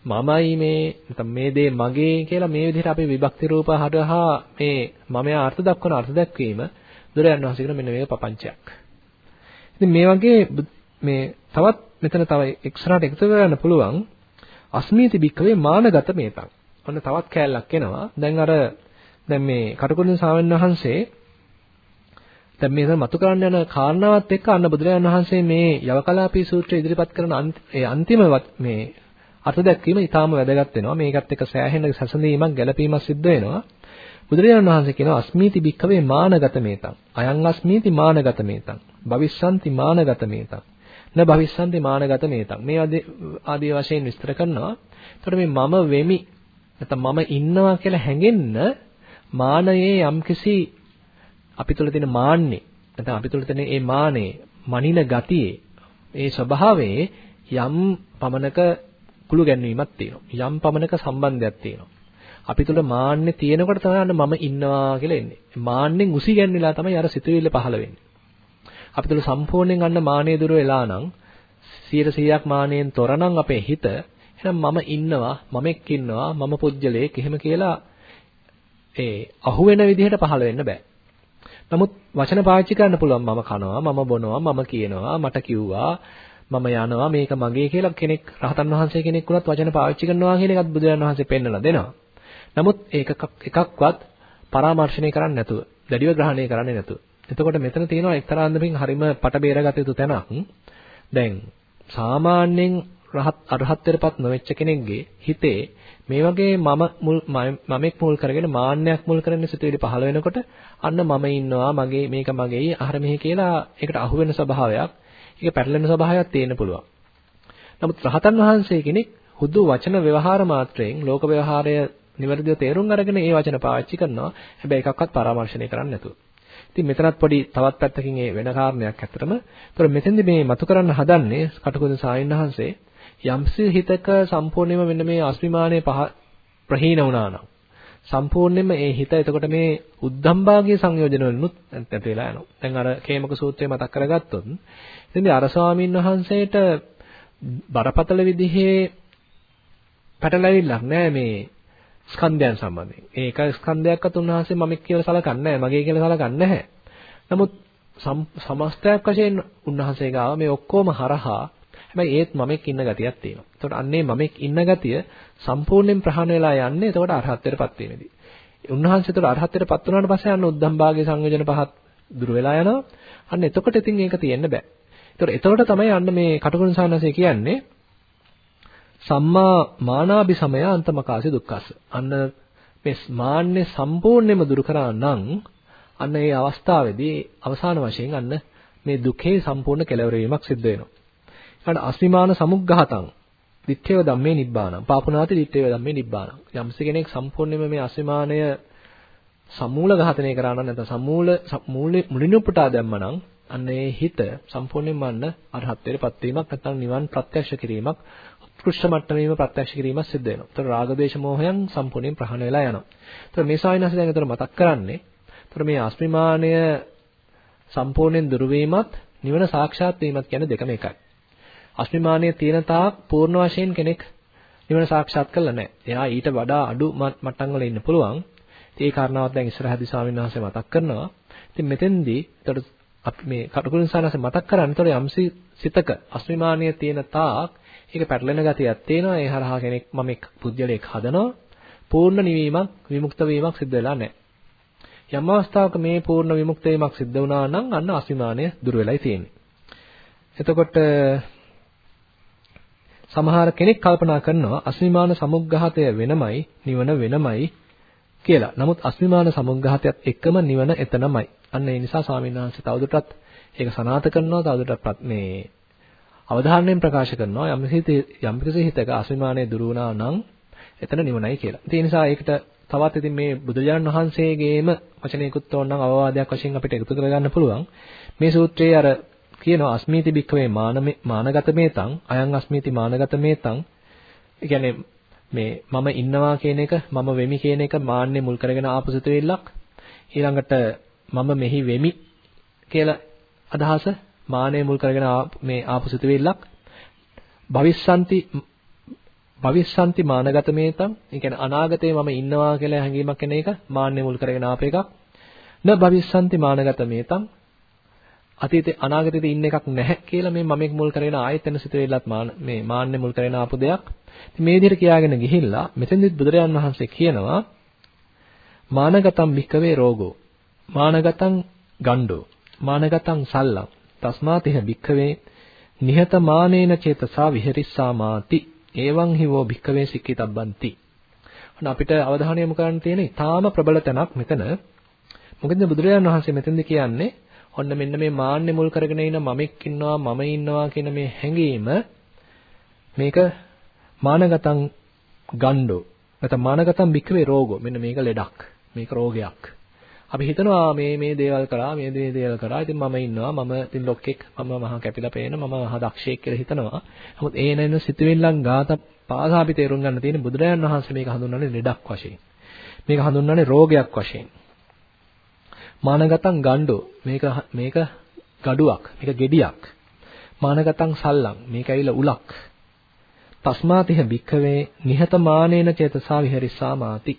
මමයි මේ නැත්නම් මේ දේ මගේ කියලා මේ විදිහට අපේ විභක්ති රූප හරහා මේ මමයා අර්ථ දක්වන අර්ථ දැක්වීම දුරයන් වහන්සේ කියන මෙන්න මේක පపంచයක්. ඉතින් මේ වගේ මේ තවත් මෙතන තව එක්ස්ට්‍රාට එකතු කරගන්න පුළුවන් අස්මීති භික්ඛවේ මානගත මේතක්. ඔන්න තවත් කෑල්ලක් එනවා. දැන් අර දැන් මේ කටුකුරුන් සාමණේර වහන්සේ දැන් මේක මතු කරන්න යන කාරණාවත් එක්ක අන්න බුදුරජාණන් වහන්සේ මේ යවකලාපී සූත්‍රය ඉදිරිපත් කරන ඒ අන්තිම මේ අර්ථ දැක්වීම ඊටාම වැදගත් වෙනවා. මේකත් එක්ක සෑහෙන සැසඳීමක් ගැළපීමක් සිද්ධ වෙනවා. බුදුරජාණන් වහන්සේ කියනවා අස්මීති භික්ඛවේ මානගත මේතං. අයං අස්මීති මානගත මේතං. භවිස්සanti මානගත මේතං. න භවිස්සanti මානගත මේතං. මේ ආදී වශයෙන් විස්තර කරනවා. එතකොට මේ මම වෙමි නැත්නම් මම ඉන්නවා කියලා හැඟෙන්න මානයේ යම්කිසි අපි තුල තියෙන මාන්නේ නැත්නම් අපි තුල තියෙන මේ මානේ මනින ගතියේ ඒ ස්වභාවයේ යම් පමණක කුළු ගැන්වීමක් තියෙනවා. යම් පමණක සම්බන්ධයක් තියෙනවා. අපි තුල මාන්නේ තියෙනකොට තමයි අන්න මම ඉන්නවා කියලා එන්නේ. මාන්නෙන් උසි ගැන්විලා තමයි අර සිතුවිල්ල පහළ වෙන්නේ. අපි තුල සම්පූර්ණයෙන් අන්න මානෙ දුර වෙලා නම් 100%ක් මානෙන් තොර නම් අපේ හිත එහෙනම් මම ඉන්නවා මමෙක් ඉන්නවා මම පුජ්‍යලයක් එහෙම කියලා ඒ අහුවෙන විදිහට පහළ වෙන්න බෑ. නමුත් වචන පාවිච්චි කරන්න පුළුවන් මම කනවා මම බොනවා මම කියනවා මට කිව්වා මම යනවා මේක මගේ කියලා කෙනෙක් රහතන් වහන්සේ කෙනෙක් වුණත් වචන පාවිච්චි කරනවා කියන එකත් බුදුරජාණන් වහන්සේ පෙන්නලා දෙනවා. නමුත් ඒක එකක්වත් පරාමර්ශණය කරන්නේ නැතුව, දැඩිව ග්‍රහණය කරන්නේ නැතුව. එතකොට මෙතන තියෙනවා එක්තරා අන්දමින් හරිම පට බේරගත යුතු තැනක්. දැන් සාමාන්‍යයෙන් රහත් අරහත්ත්වයටපත් නොවෙච්ච කෙනෙක්ගේ හිතේ මේ වගේ මම මුල් මමෙක් මුල් කරගෙන මාන්නයක් මුල් කරගෙන සිතුවිලි පහළ වෙනකොට අන්න මම ඉන්නවා මගේ මේක මගේ අහර මෙහි කියලා ඒකට අහු වෙන ස්වභාවයක් ඒක පැටලෙන ස්වභාවයක් තියෙන්න පුළුවන්. නමුත් රහතන් වහන්සේ කෙනෙක් හුදු වචන ව්‍යවහාර මාත්‍රයෙන් ලෝක ව්‍යවහාරය නිවැරදිව තේරුම් අරගෙන ඒ වචන පාවිච්චි කරනවා. හැබැයි එකක්වත් පරාමර්ශණය කරන්නේ නැතුව. ඉතින් මෙතනත් පොඩි තවත් පැත්තකින් ඒ වෙන කාරණයක් ඇත්තටම. ඒතර මෙතෙන්දි මේ මතු කරන්න හදන්නේ කටුකුරුන් සායින්හන්සේ යම්සි හිතක සම්පූර්ණයෙන්ම මෙන්න මේ අස්මිමානයේ පහ ප්‍රහීන වුණා නම් සම්පූර්ණයෙන්ම ඒ හිත එතකොට මේ උද්ධම්භාගයේ සංයෝජන වලිනුත් නැති වෙලා යනවා. දැන් අර කේමක සූත්‍රය මතක් කරගත්තොත් ඉතින් අර ස්වාමීන් වහන්සේට බරපතල විදිහේ පැටලවිල්ලක් නෑ මේ ස්කන්ධයන් සම්බන්ධයෙන්. ඒක ස්කන්ධයක්වත් උන්වහන්සේ මමෙක් කියලා සලකන්නේ නැහැ, මගේ කියලා සලකන්නේ නැහැ. නමුත් සමස්තයක් වශයෙන් උන්වහන්සේ ගාව මේ ඔක්කොම හරහා හැබැයි ඒත් මමෙක් ඉන්න ගතියක් තියෙනවා. එතකොට අන්නේ මමෙක් ඉන්න ගතිය සම්පූර්ණයෙන් ප්‍රහාණය වෙලා යන්නේ එතකොට අරහත්ත්වයටපත් වීමේදී. උන්වහන්සේ එතකොට අරහත්ත්වයටපත් වුණාට පස්සේ අන්න උද්දම් භාගයේ සංයෝජන පහත් දුර වෙලා යනවා. අන්න එතකොට ඉතින් ඒක තියෙන්න බෑ. එතකොට එතකොට තමයි අන්න මේ කටුකුරුන් සානසේ කියන්නේ සම්මා මානාභි සමය අන්තමකාසි දුක්ඛස. අන්න මේ මාන්නේ සම්පූර්ණයෙන්ම දුරු කරා නම් අන්න ඒ අවස්ථාවේදී අවසාන වශයෙන් අන්න මේ දුකේ සම්පූර්ණ කෙලවර වීමක් සිද්ධ වෙනවා. ඊට අස්මිමාන සමුග්ඝහතං දිත්තේව ධම්මේ නිබ්බානං පාපුනාති දිත්තේව ධම්මේ නිබ්බානං යම්ස කෙනෙක් සම්පූර්ණයෙන්ම මේ අස්මිමානය සමූල ඝාතනය කරා නම් නැත්නම් සමූල මූලේ මුලින් උපුටා දැම්මනම් අන්න ඒ හිත සම්පූර්ණයෙන්ම අන්න අරහත්ත්වයටපත් වීමක් නැත්නම් නිවන් ප්‍රත්‍යක්ෂ කිරීමක් උත්කෘෂ්ඨ මට්ටමේම ප්‍රත්‍යක්ෂ කිරීමක් සිද්ධ වෙනවා. ඒතර රාග දේශ මොහයන් සම්පූර්ණයෙන් ප්‍රහාණය වෙලා යනවා. ඒතර මේ සාවිනාස දැන් ඒතර මතක් කරන්නේ ඒතර මේ අස්මිමානය සම්පූර්ණයෙන් දුරු වීමත් නිවන සාක්ෂාත් වීමත් කියන දෙකම එකයි. අස්මිමානයේ තියෙන තාක් පූර්ණ වශයෙන් කෙනෙක් නිවන සාක්ෂාත් කරලා නැහැ. එයා ඊට වඩා අඩු මට්ටම් වල ඉන්න පුළුවන්. ඉතින් ඒ කාරණාවත් දැන් ඉස්සරහදී ස්වාමීන් වහන්සේ මතක් කරනවා. ඉතින් මෙතෙන්දී එතකොට අපි මේ කටුකුරුන් සානස මතක් කරන්නේ එතකොට යම්සි සිතක අස්මිමානයේ තියෙන තාක් ඒක පැටලෙන ගතියක් තියෙනවා. ඒ හරහා කෙනෙක් මම එක් පුද්ගලයෙක් හදනවා. පූර්ණ නිවීමක් විමුක්ත වීමක් සිද්ධ වෙලා නැහැ. යම් අවස්ථාවක මේ පූර්ණ විමුක්ත වීමක් සිද්ධ වුණා නම් අන්න අසීමානය දුර වෙලයි තියෙන්නේ. එතකොට සමහර කෙනෙක් කල්පනා කරනවා අසීමාන සමුග්ඝාතය වෙනමයි නිවන වෙනමයි කියලා. නමුත් අසීමාන සමුග්ඝාතයත් එක්කම නිවන එතනමයි. අන්න ඒ නිසා ස්වාමීන් වහන්සේ තවදුරටත් ඒක සනාථ කරනවා තවදුරටත් මේ අවධානයෙන් ප්‍රකාශ කරනවා යම් යම් කිසි හිතක අසීමානය දුරු වුණා නම් එතන නිවනයි කියලා. ඒ නිසා ඒකට තවත් ඉතින් මේ බුදුජාණන් වහන්සේගේම වචනයකුත් ඕනනම් අවවාදයක් වශයෙන් අපිට එකතු කරගන්න පුළුවන්. මේ සූත්‍රයේ අර කියනවා අස්මීති භික්ඛවේ මානගත මේතං අයං අස්මීති මානගත මේතං. ඒ කියන්නේ මේ මම ඉන්නවා කියන එක මම වෙමි කියන එක මාන්නේ මුල් කරගෙන ආපු සිතුවිල්ලක්. ඊළඟට මම මෙහි වෙමි කියලා අදහස මාන්නේ මුල් කරගෙන මේ ආපු සිතුවිල්ලක්. භවිස්සanti භවිස්සanti මානගත මේතං ඒ කියන්නේ අනාගතේ මම ඉන්නවා කියලා හැඟීමක් එන එක මාන්නේ මුල් කරගෙන ආප එකක්. න භවිස්සanti මානගත මේතං අතීතේ අනාගතේදී ඉන්න එකක් නැහැ කියලා මේ මමෙක් මුල් කරගෙන ආයෙත් එන සිතුවිල්ලත් මේ මාන්නේ මුල් කරගෙන ආපු දෙයක්. ඉතින් මේ විදිහට කියාගෙන ගිහිල්ලා මෙතෙන්දිත් බුදුරජාන් වහන්සේ කියනවා මානගතම් භික්කවේ රෝගෝ මානගතං ගණ්ඩෝ මානගතං සල්ලං තස්මාතිහ භික්කවේ නිහතමානේන චේතසා විහෙරිස්සාමාති ඒවං හිවෝ භික්කවේ සික්කිතබ්බන්ති. අන්න අපිට අවධානය යොමු කරන්න තියෙන ඊටාම ප්‍රබල තැනක් මෙතන. මොකද බුදුරජාණන් වහන්සේ මෙතෙන්ද කියන්නේ ඔන්න මෙන්න මේ මාන්නේ මුල් කරගෙන ඉන මමෙක් ඉන්නවා මම ඉන්නවා කියන මේ හැඟීම මේක මානගතං ගණ්ඩෝ නැත්නම් මානගතං භික්කවේ රෝගෝ මෙන්න මේක ලෙඩක් මේක රෝගයක් අපි හිතනවා මේ මේ දේවල් කරා මේ මේ දේවල් කරා. ඉතින් මම ඉන්නවා මම ඉතින් ලොක්ෙක් මම මහා කැපිලා පේන මම මහා දක්ෂයෙක් කියලා හිතනවා. නමුත් ඒ නැන සිතුවිල්ලන් ගාත පාසා අපි තේරුම් ගන්න තියෙන බුදුරජාණන් වහන්සේ මේක හඳුන්වන්නේ ලෙඩක් වශයෙන්. මේක හඳුන්වන්නේ රෝගයක් වශයෙන්. මානගතං ගණ්ඩෝ. මේක මේක gaduwak මේක gediyak. මානගතං සල්ලං. මේක ඇවිල්ලා උලක්. තස්මාතිහ භික්ඛවේ නිහතමානේන චේතසා විහෙරිස්සා මාති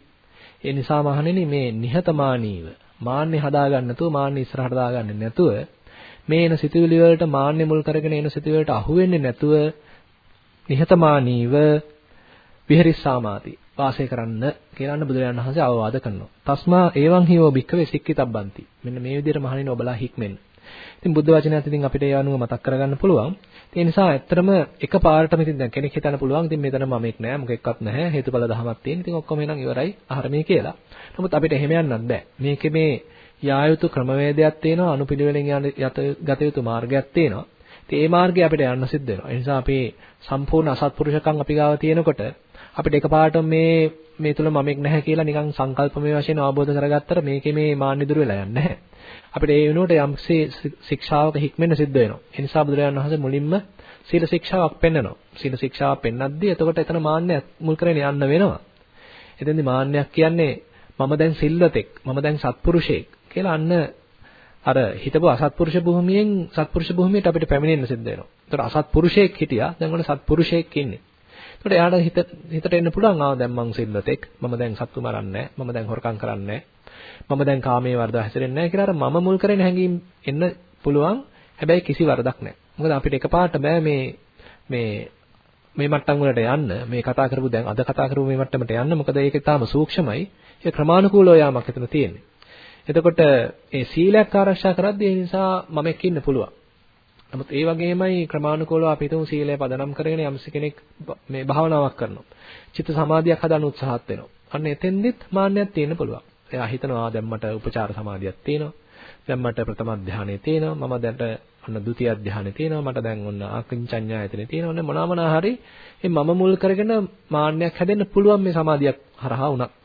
ඒ නිසා මහණෙනි මේ නිහතමානීව මාන්නේ හදාගන්න නැතුව මාන්නේ ඉස්සරහට දාගන්නේ නැතුව මේ එන සිතුවිලි වලට මාන්නේ මුල් කරගෙන එන සිතුවිලි වලට අහු වෙන්නේ නැතුව නිහතමානීව විහෙරිස්සාමාති වාසය කරන්න කියලා අන්න බුදුරජාණන් වහන්සේ අවවාද කරනවා. තස්මා ඒවං හියෝ භික්ඛවේ සික්කිතබ්බන්ති. මෙන්න මේ විදිහට මහණෙනි ඔබලා හික්මෙන්න. ඉතින් බුද්ධ වචනයත් ඉතින් අපිට ඒ අනුව මතක් කරගන්න පුළුවන්. ඒ නිසා ඇත්තටම එක පාරටම ඉතින් දැන් කෙනෙක් හිතන්න පුළුවන් ඉතින් මෙතන මමෙක් නෑ මොකෙක්වත් නැහැ හේතුඵල ධමයක් තියෙන. ඉතින් ඔක්කොම එනං ඉවරයි අහරමේ කියලා. නමුත් අපිට එහෙම යන්නත් බෑ. මේකේ මේ යා යුතු ක්‍රමවේදයක් තියෙනවා අනුපිළිවෙලින් ගත යුතු මාර්ගයක් තියෙනවා. ඉතින් ඒ මාර්ගය අපිට යන්න සිද්ධ වෙනවා. ඒ නිසා අපි සම්පූර්ණ අසත්පුරුෂකම් අපි ගාව තියෙනකොට අපිට එකපාරට මේ මේ තුල මමෙක් නැහැ කියලා නිකන් සංකල්පමය වශයෙන් අවබෝධ කරගත්තට මේකේ මේ මාන්නි දුර වෙලා යන්නේ නැහැ. අපිට ඒ වෙනුවට යම්සේ ශික්ෂාවක හික්මෙන්න සිද්ධ වෙනවා. ඒ නිසා බුදුරජාණන් වහන්සේ මුලින්ම සීල ශික්ෂාවක් පෙන්වනවා. සීල ශික්ෂාව පෙන්වද්දී එතකොට එතන මාන්නය මුල් කරගෙන යන්න වෙනවා. එතෙන්දී මාන්නයක් කියන්නේ මම දැන් සිල්වතෙක්, මම දැන් සත්පුරුෂයෙක් කියලා අන්න අර හිතපු අසත්පුරුෂ භූමියෙන් සත්පුරුෂ භූමියට අපිට පැමිණෙන්න සිද්ධ වෙනවා. ඒතර අසත්පුරුෂයෙක් හිටියා දැන් ඔන්න සත්පුරුෂයෙක් ඉන්නේ. එතකොට එයාට හිත හිතට එන්න පුළුවන් ආ දැන් මං සිල්වතෙක්. මම දැන් සත්තු මරන්නේ මම දැන් හොරකම් කරන්නේ මම දැන් කාමයේ වර්ධව හැසිරෙන්නේ නැහැ. කියලා අර මම මුල් කරගෙන හැංගීම් එන්න පුළුවන්. හැබැයි කිසි වරදක් නැහැ. මොකද අපිට එකපාරට බෑ මේ මේ මේ මට්ටම් වලට යන්න මේ කතා කරපු දැන් අද කතා කරපු මේ මට්ටමට යන්න මොකද ඒක තාම සූක්ෂමයි. ඒක ක්‍රමානුකූලව යාමක් එතන තියෙන්නේ. එතකොට ඒ සීලයක් ආරක්ෂා කරද්දී ඒ නිසා මමෙක් ඉන්න පුළුවන්. නමුත් ඒ වගේමයි ක්‍රමානුකූලව අපි තුමු සීලය පදනම් කරගෙන යම්ස කෙනෙක් මේ භාවනාවක් කරනවා. චිත්ත සමාධියක් හදන්න උත්සාහත් වෙනවා. අන්න එතෙන්දිත් මාන්නයක් තියෙන්න පුළුවන්. එයා හිතනවා දැන් මට උපචාර සමාධියක් තියෙනවා. දැන් මට ප්‍රථම ධානය තියෙනවා. මම දැන්ට ඔන්න ဒုတိ ය ධානය තියෙනවා. මට දැන් ඔන්න ආකින්චඤ්ඤායතනෙ තියෙනවා. ඔන්න මොනවා මොනවා හරි මේ මම මුල් කරගෙන මාන්නයක් හැදෙන්න පුළුවන් මේ සමාධියක් හරහා වුණත්.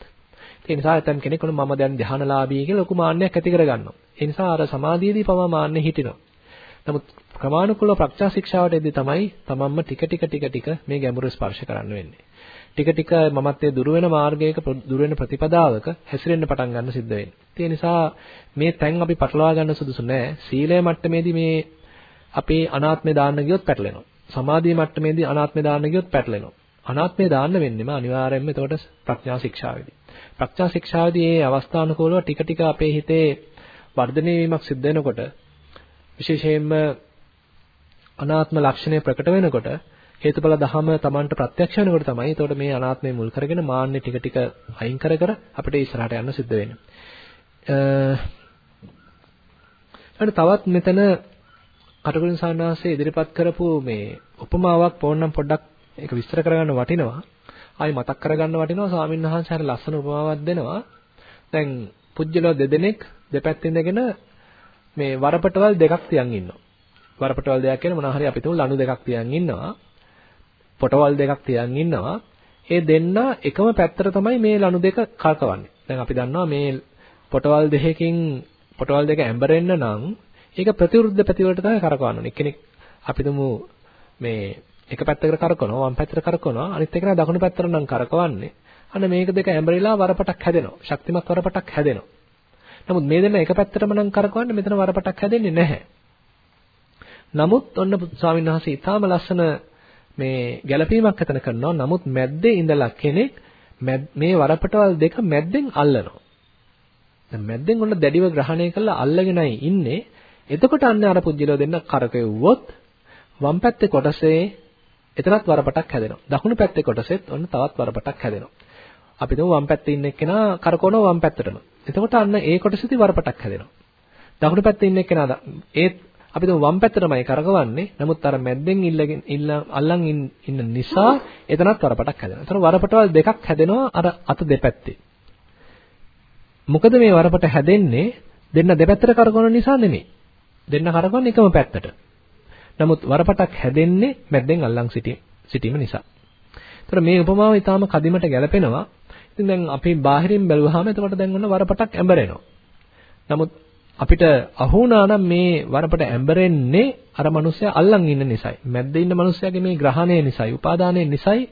ඒ නිසා ඇතම් කෙනෙක් ඔන්න මම දැන් ධානලාභී කියලා ලොකු මාන්නයක් ඇති කරගන්නවා. ඒ නිසා අර සමාධියේදී පවා මාන්නේ හිටිනවා. නමුත් ක්‍රමානුකූලව ප්‍රඥා ශික්ෂාවට එද්දී තමයි තමන්ම ටික ටික ටික ටික මේ ගැඹුර ස්පර්ශ කරන්න වෙන්නේ. ටික ටික මමත්වයේ දුර වෙන මාර්ගයක දුර වෙන ප්‍රතිපදාවක හැසිරෙන්න පටන් ගන්න සිද්ධ වෙන්නේ. ඒ නිසා මේ තැන් අපි පටලවා ගන්න සුදුසු නෑ. සීලය මට්ටමේදී මේ අපේ අනාත්මය දාන්න ගියොත් පැටලෙනවා. සමාධිය මට්ටමේදී අනාත්මය දාන්න ගියොත් පැටලෙනවා. අනාත්මය දාන්න වෙන්නේම අනිවාර්යයෙන්ම එතකොට ප්‍රඥා ශික්ෂාවේදී. ප්‍රඥා ශික්ෂාවේදී මේ අවස්ථානුකූලව ටික ටික අපේ හිතේ වර්ධනය වීමක් සිද්ධ වෙනකොට විශේෂයෙන්ම අනාත්ම ලක්ෂණය ප්‍රකට වෙනකොට හේතුඵල ධහම Tamanට ප්‍රත්‍යක්ෂ වෙනකොට තමයි එතකොට මේ අනාත්මය මුල් කරගෙන මාන්නේ ටික ටික අයින් කර කර අපිට ඉස්සරහට යන්න සිද්ධ වෙන්නේ. අ තවත් මෙතන කටුකුරුන් සාන්නාසේ ඉදිරිපත් කරපු මේ උපමාවක් පොන්නම් පොඩ්ඩක් ඒක විස්තර කරගන්න වටිනවා. ආයි මතක් කරගන්න වටිනවා ස්වාමීන් වහන්සේ හරි ලස්සන උපමාවක් දෙනවා. දැන් පුජ්‍යලෝ දෙදෙනෙක් දෙපැත්තෙන් ඉඳගෙන මේ වරපටවල් දෙකක් තියන් ඉන්නවා. වරපටවල් දෙකක් කියන්නේ මොනවා හරි අපි තුමු ලණු දෙකක් තියන් ඉන්නවා. පොටවල් දෙකක් තියන් ඉන්නවා. ඒ දෙන්න එකම පැත්තට තමයි මේ ලණු දෙක කරකවන්නේ. දැන් අපි දන්නවා මේ පොටවල් දෙකකින් පොටවල් දෙක ඇඹරෙන්න නම් ඒක ප්‍රතිවිරුද්ධ පැතිවලට තමයි කරකවන්න ඕනේ. එක්කෙනෙක් අපි තුමු මේ එක පැත්තකට කරකවනවා වම් පැත්තට කරකවනවා අනිත් එක දකුණු පැත්තට නම් කරකවන්නේ. අන්න මේක දෙක ඇඹරිලා වරපටක් හැදෙනවා. ශක්තිමත් වරපටක් හැදෙනවා. නමුත් මේ දෙන්න එක පැත්තටම නම් කරකවන්නේ මෙතන වරපටක් හැදෙන්නේ නැහැ. නමුත් ඔන්න ස්වාමීන් වහන්සේ ඊටාම ලස්සන මේ ගැළපීමක් හතන කරනවා. නමුත් මැද්දේ ඉඳලා කෙනෙක් මේ වරපටවල් දෙක මැද්දෙන් අල්ලනවා. දැන් මැද්දෙන් ඔන්න දැඩිව ග්‍රහණය කරලා අල්ලගෙනයි ඉන්නේ. එතකොට අන්න අර පුජ්‍යලෝ දෙන්න කරකෙව්වොත් වම් පැත්තේ කොටසේ එතරම් වරපටක් හැදෙනවා. දකුණු පැත්තේ කොටසෙත් ඔන්න තවත් වරපටක් හැදෙනවා. අපි තුමු වම් පැත්තේ ඉන්න එක්කෙනා කරකවනවා වම් පැත්තටම. එතකොට අන්න ඒ කොටසෙදි වරපටක් හැදෙනවා. දකුණු පැත්තේ ඉන්න එක්කෙනා ඒත් අපි තුමු වම් පැත්තටමයි කරකවන්නේ. නමුත් අර මැද්දෙන් ඉල්ලගෙන ඉල්ල අල්ලන් ඉන්න නිසා එතනත් වරපටක් හැදෙනවා. එතන වරපටවල් දෙකක් හැදෙනවා අර අත දෙපැත්තේ. මොකද මේ වරපට හැදෙන්නේ දෙන්න දෙපැත්තට කරකවන නිසා නෙමෙයි. දෙන්න කරකවන්නේ එකම පැත්තට. නමුත් වරපටක් හැදෙන්නේ මැද්දෙන් අල්ලන් සිටීම නිසා. ඒතර මේ උපමාව ඊටාම කදිමට ගැලපෙනවා. ඉතින් දැන් අපි බාහිරින් බැලුවාම එතකොට දැන් ඔන්න වරපටක් ඇඹරෙනවා. නමුත් අපිට අහු වුණා නම් මේ වරපට ඇඹරෙන්නේ අර මිනිස්සයා අල්ලන් ඉන්න නිසායි. මැද්දේ ඉන්න මිනිස්සයාගේ මේ ග්‍රහණය නිසායි, උපාදානය නිසායි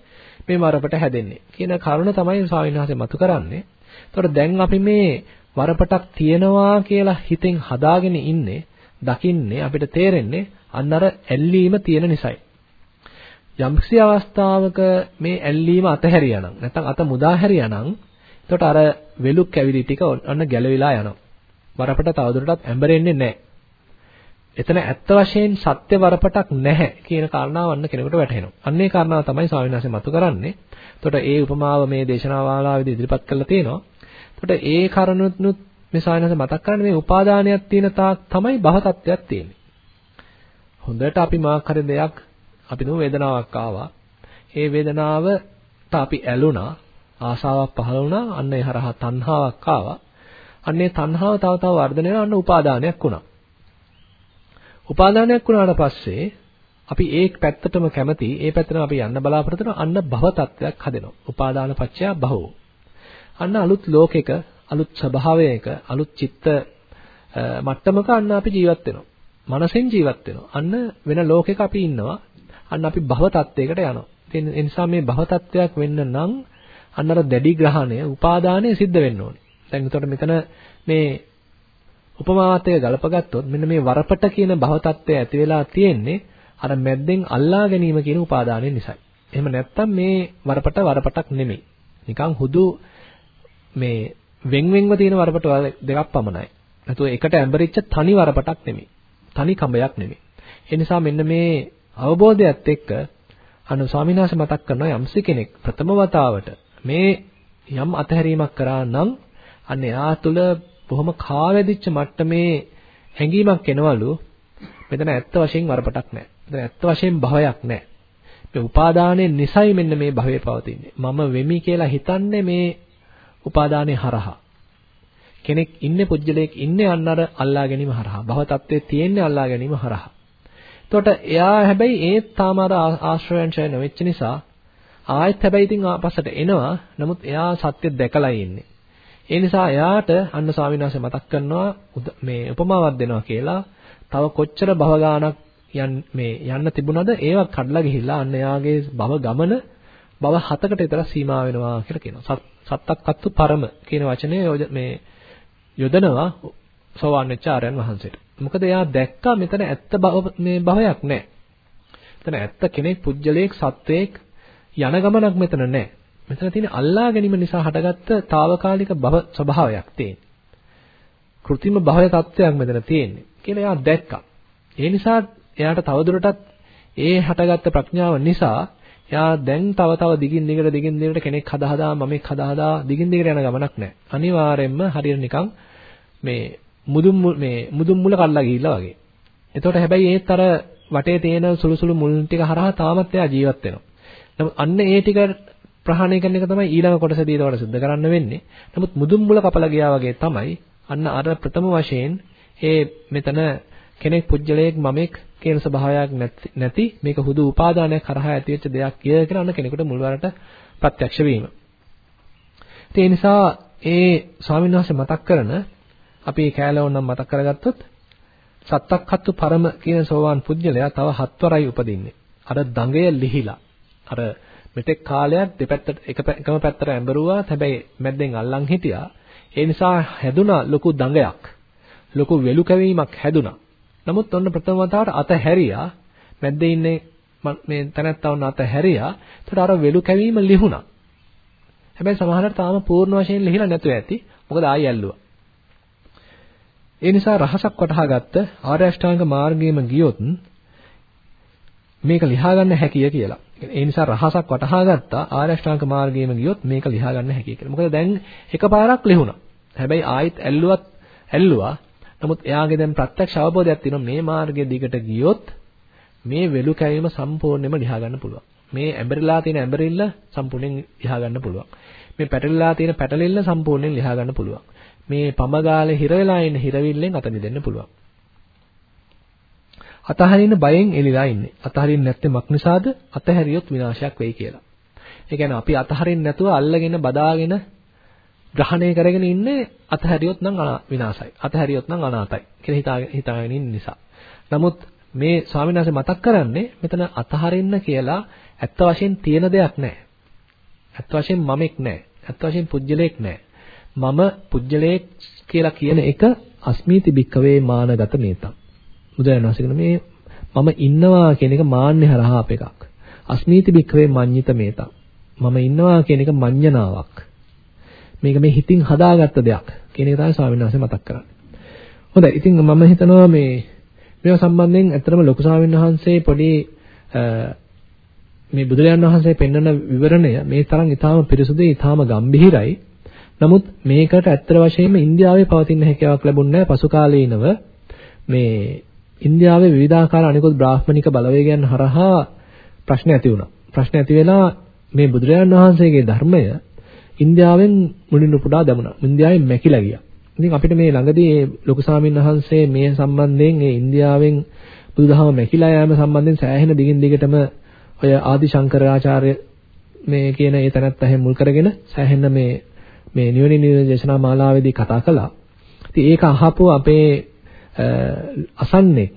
මේ වරපට හැදෙන්නේ. කියන කරුණ තමයි ස්වාමීන් වහන්සේ මතු කරන්නේ. එතකොට දැන් අපි මේ වරපටක් තියෙනවා කියලා හිතෙන් හදාගෙන ඉන්නේ, දකින්නේ අපිට තේරෙන්නේ අන්න අර ඇල්ලීම තියෙන නිසායි. යම්කිසි අවස්ථාවක මේ ඇල්ලීම අතහැරියානම් නැත්නම් අත මුදා හැරියානම් එතකොට අර වෙලුක් කැවිලි ටික ඔන්න ගැලවිලා යනවා. වරපට තවදුරටත් ඇඹරෙන්නේ නැහැ. එතන ඇත්ත වශයෙන් සත්‍ය වරපටක් නැහැ කියන කාරණාව අන්න කෙනෙකුට වැටහෙනවා. අන්න ඒ කාරණාව තමයි ස්වාමීන් වහන්සේ මතු කරන්නේ. එතකොට ඒ උපමාව මේ දේශනාවාලාවේදී ඉදිරිපත් කරලා තියෙනවා. එතකොට ඒ කරුණුත් මේ ස්වාමීන් වහන්සේ මතක් කරන්නේ මේ උපාදානයක් තියෙන තාක් තමයි භව තත්ත්වයක් තියෙන්නේ. හොඳට අපි මාක් හරි දෙයක් අපි දුම වේදනාවක් ආවා. ඒ වේදනාවට අපි ඇලුනා, ආසාවක් පහළ වුණා, අන්න ඒ හරහා තණ්හාවක් ආවා. අන්නේ තණ්හාව තව තව වර්ධනය වෙනවා, අන්න උපාදානයක් වුණා. උපාදානයක් වුණාට පස්සේ අපි ඒ පැත්තටම කැමති, ඒ පැත්තටම අපි යන්න බලාපොරොත්තු වෙන අන්න භව තත්වයක් හදෙනවා. උපාදාන පත්‍ය භවෝ. අන්න අලුත් ලෝකෙක, අලුත් ස්වභාවයක, අලුත් චිත්ත මට්ටමක අන්න අපි ජීවත් වෙනවා. මනසෙන් ජීවත් වෙනවා. අන්න වෙන ලෝකෙක අපි ඉන්නවා. අන්න අපි භව තත්වයකට යනවා. ඒ නිසා මේ භව තත්වයක් වෙන්න නම් අන්න අර දැඩි ග්‍රහණය, උපාදානය සිද්ධ වෙන්න ඕනේ. දැන් එතකොට මෙතන මේ උපමාවත් එක ගලපගත්තොත් මෙන්න මේ වරපට කියන භව තත්වය ඇති වෙලා තියෙන්නේ අර මැද්දෙන් අල්ලා ගැනීම කියන උපාදානය නිසායි. එහෙම නැත්නම් මේ වරපට වරපටක් නෙමෙයි. නිකන් හුදු මේ වෙන් වෙන්ව තියෙන වරපට දෙකක් පමණයි. නැතුව එකට ඇඹරිච්ච තනි වරපටක් නෙමෙයි. තනි කඹයක් නෙමෙයි. ඒ නිසා මෙන්න මේ අවබෝධයත් එක්ක අනු ස්වාමීන් වහන්සේ මතක් කරනවා යම්සි කෙනෙක් ප්‍රථම වතාවට මේ යම් අතහැරීමක් කරා නම් අන්න එයා තුළ බොහොම කාවැදිච්ච මට්ටමේ හැඟීමක් එනවලු මෙතන ඇත්ත වශයෙන් වරපටක් නැහැ. මෙතන ඇත්ත වශයෙන් භවයක් නැහැ. මේ උපාදානයේ නිසයි මෙන්න මේ භවය පවතින්නේ. මම වෙමි කියලා හිතන්නේ මේ උපාදානයේ හරහා. කෙනෙක් ඉන්නේ පුජ්‍යලයක් ඉන්නේ අන්න අර අල්ලා ගැනීම හරහා. භව තත්ත්වයේ තියෙන්නේ අල්ලා ගැනීම හරහා. එතකොට එයා හැබැයි ඒත් තාම අර ආශ්‍රයයන් ඡය නොවෙච්ච නිසා ආයෙත් හැබැයි ඉතින් ආපස්සට එනවා. නමුත් එයා සත්‍ය දැකලා ඉන්නේ. ඒ නිසා එයාට අන්න ස්වාමීන් වහන්සේ මතක් කරනවා මේ උපමාවක් දෙනවා කියලා තව කොච්චර භව ගානක් මේ යන්න තිබුණද ඒවා කඩලා ගිහිල්ලා අන්න එයාගේ භව ගමන භව හතකට විතර සීමා වෙනවා කියලා කියනවා. සත්තක්කත්තු පරම කියන වචනේ මේ යොදනවා සෝවාන් වෙච්ච ආර්යයන් වහන්සේට. මොකද එයා දැක්කා මෙතන ඇත්ත මේ භවයක් නැහැ. මෙතන ඇත්ත කෙනෙක් පුජ්‍යලයක් සත්වයක් යන ගමනක් මෙතන නැහැ. මෙතන තියෙන අල්ලා ගැනීම නිසා හටගත්ත తాවකාලික භව ස්වභාවයක් තියෙන. કૃතිම භවය තත්වයක් මෙතන තියෙන්නේ කියලා එයා දැක්කා. ඒ නිසා එයාට තවදුරටත් ඒ හටගත්ත ප්‍රඥාව නිසා එයා දැන් තව තව දිගින් දිගට දිගින් දිගට කෙනෙක් හදා හදා මමෙක් හදා හදා දිගින් දිගට යන ගමනක් නැහැ. අනිවාර්යයෙන්ම හරියට නිකන් මේ මුදුන් මේ මුදුන් මුල කල්ලා ගිහිල්ලා වගේ. එතකොට හැබැයි ඒත් අර වටේ තියෙන සුළු සුළු මුල් ටික හරහා තාමත් එයා ජීවත් වෙනවා. නමුත් අන්න ඒ ටික ප්‍රහාණය කරන එක තමයි ඊළඟ කොටසදී ඒවට සිද්ධ කරන්න වෙන්නේ. නමුත් මුදුන් මුල කපලා ගියා වගේ තමයි අන්න අර ප්‍රථම වශයෙන් ඒ මෙතන කෙනෙක් පුජ්‍යලයක් මමෙක් කියන ස්වභාවයක් නැති මේක හුදු උපාදානයක් කරහා ඇතිවෙච්ච දෙයක් කියලා අන්න කෙනෙකුට මුල්වරට ප්‍රත්‍යක්ෂ වීම. ඒ නිසා ඒ ස්වාමීන් වහන්සේ මතක් කරන අපි කෑලවුන් නම් මතක් කරගත්තොත් සත්තක්හත්තු පරම කියන සෝවාන් පුජ්‍යලයා තව හත්වරයි උපදින්නේ. අර දඟය ලිහිලා. අර මෙතෙක් කාලයක් දෙපැත්තට එක එකම පැත්තට ඇඹරුවා හැබැයි මැද්දෙන් අල්ලන් හිටියා. ඒ නිසා හැදුනා ලොකු දඟයක්. ලොකු වෙලු කැවීමක් හැදුනා. නමුත් ඔන්න ප්‍රථම වතාවට අත හැරියා. මැද්දේ ඉන්නේ මේ තැනැත්තවුන් අත හැරියා. ඒතර අර වෙලු කැවීම ලිහුණා. හැබැයි සමහරවිට තාම පූර්ණ වශයෙන් ලිහිලා නැතුව ඇති. මොකද ආයෙ ඇල්ලුවා. ඒ නිසා රහසක් වටහා ගත්ත ආර්ය අෂ්ටාංග මාර්ගයේම ගියොත් මේක ලියා ගන්න හැකිය කියලා. ඒ නිසා රහසක් වටහා ගත්තා ආර්ය අෂ්ටාංග මාර්ගයේම ගියොත් මේක ලියා ගන්න හැකිය කියලා. මොකද දැන් එකපාරක් ලිහුණා. හැබැයි ආයෙත් ඇල්ලුවත් ඇල්ලුවා. නමුත් එයාගේ දැන් ප්‍රත්‍යක්ෂ අවබෝධයක් තියෙනවා මේ මාර්ගයේ දිගට ගියොත් මේ වෙලු කැවීම සම්පූර්ණයෙන්ම ලියා ගන්න පුළුවන්. මේ ඇඹරිලා තියෙන ඇඹරිල්ල සම්පූර්ණයෙන් ලියා ගන්න පුළුවන්. මේ පැටලිලා තියෙන පැටලිල්ල සම්පූර්ණයෙන් ලියා ගන්න පුළුවන්. මේ පමගාලේ හිර වෙලා ඉන්න හිරවිල්ලෙන් අත මිදෙන්න පුළුවන්. අතහරින්න බයෙන් එලිලා ඉන්නේ. අතහරින්න නැත්තේ මක් නිසාද? අතහැරියොත් විනාශයක් වෙයි කියලා. ඒ කියන්නේ අපි අතහරින්න නැතුව අල්ලගෙන බදාගෙන ග්‍රහණය කරගෙන ඉන්නේ අතහැරියොත් නම් විනාශයි. අතහැරියොත් නම් අනාතයි කියලා හිතාගෙන හිතාගෙන ඉන්න නිසා. නමුත් මේ ස්වාමීන් වහන්සේ මතක් කරන්නේ මෙතන අතහරින්න කියලා ඇත්ත වශයෙන් තියෙන දෙයක් නැහැ. ඇත්ත වශයෙන් මමෙක් නැහැ. ඇත්ත වශයෙන් පුජ්‍යලයක් නැහැ. මම පුජ්‍යලයක් කියලා කියන එක අස්මීති භික්කවේ මානගත මේතම්. බුදුරජාණන් වහන්සේ කියන මේ මම ඉන්නවා කියන එක මාන්නේ හරහා අප එකක්. අස්මීති භික්කවේ මඤ්ඤිත මේතම්. මම ඉන්නවා කියන එක මඤ්ඤණාවක්. මේක මේ හිතින් හදාගත්ත දෙයක් කියන එක තමයි ස්වාමීන් වහන්සේ මතක් කරන්නේ. හොඳයි. ඉතින් මම හිතනවා මේ මේවා සම්බන්ධයෙන් ඇත්තටම ලොකු ස්වාමීන් වහන්සේ පොඩි මේ බුදුරජාණන් වහන්සේ පෙන්වන විවරණය මේ තරම් ඊටාම පිරිසුදුයි ඊටාම ගැඹිරයි. නමුත් මේකට ඇත්තට වශයෙන්ම ඉන්දියාවේ පවතින හැකියාවක් ලැබුණේ නැහැ පසු කාලීනව මේ ඉන්දියාවේ විවිධාකාර අනිකුත් බ්‍රාහ්මණික බලවේගයන් හරහා ප්‍රශ්න ඇති වුණා. ප්‍රශ්න ඇති වෙලා මේ බුදුරජාණන් වහන්සේගේ ධර්මය ඉන්දියාවෙන් මුලින් උපුටා දැමුණා. ඉන්දියාවෙන් මැකිලා ගියා. ඉතින් අපිට මේ ළඟදී මේ ලොකු ස්වාමීන් වහන්සේ මේ සම්බන්ධයෙන් මේ ඉන්දියාවෙන් බුදුදහම මැකිලා යාම සම්බන්ධයෙන් සෑහෙන දිගින් දිගටම ඔය ආදි ශංකරාචාර්ය මේ කියන ඒ තැනත් ඇහෙන් මුල් කරගෙන සෑහෙන මේ මේ නිවන නිදේශනා මාලාවේදී කතා කළා. ඉතින් ඒක අහපු අපේ අසන්නෙක්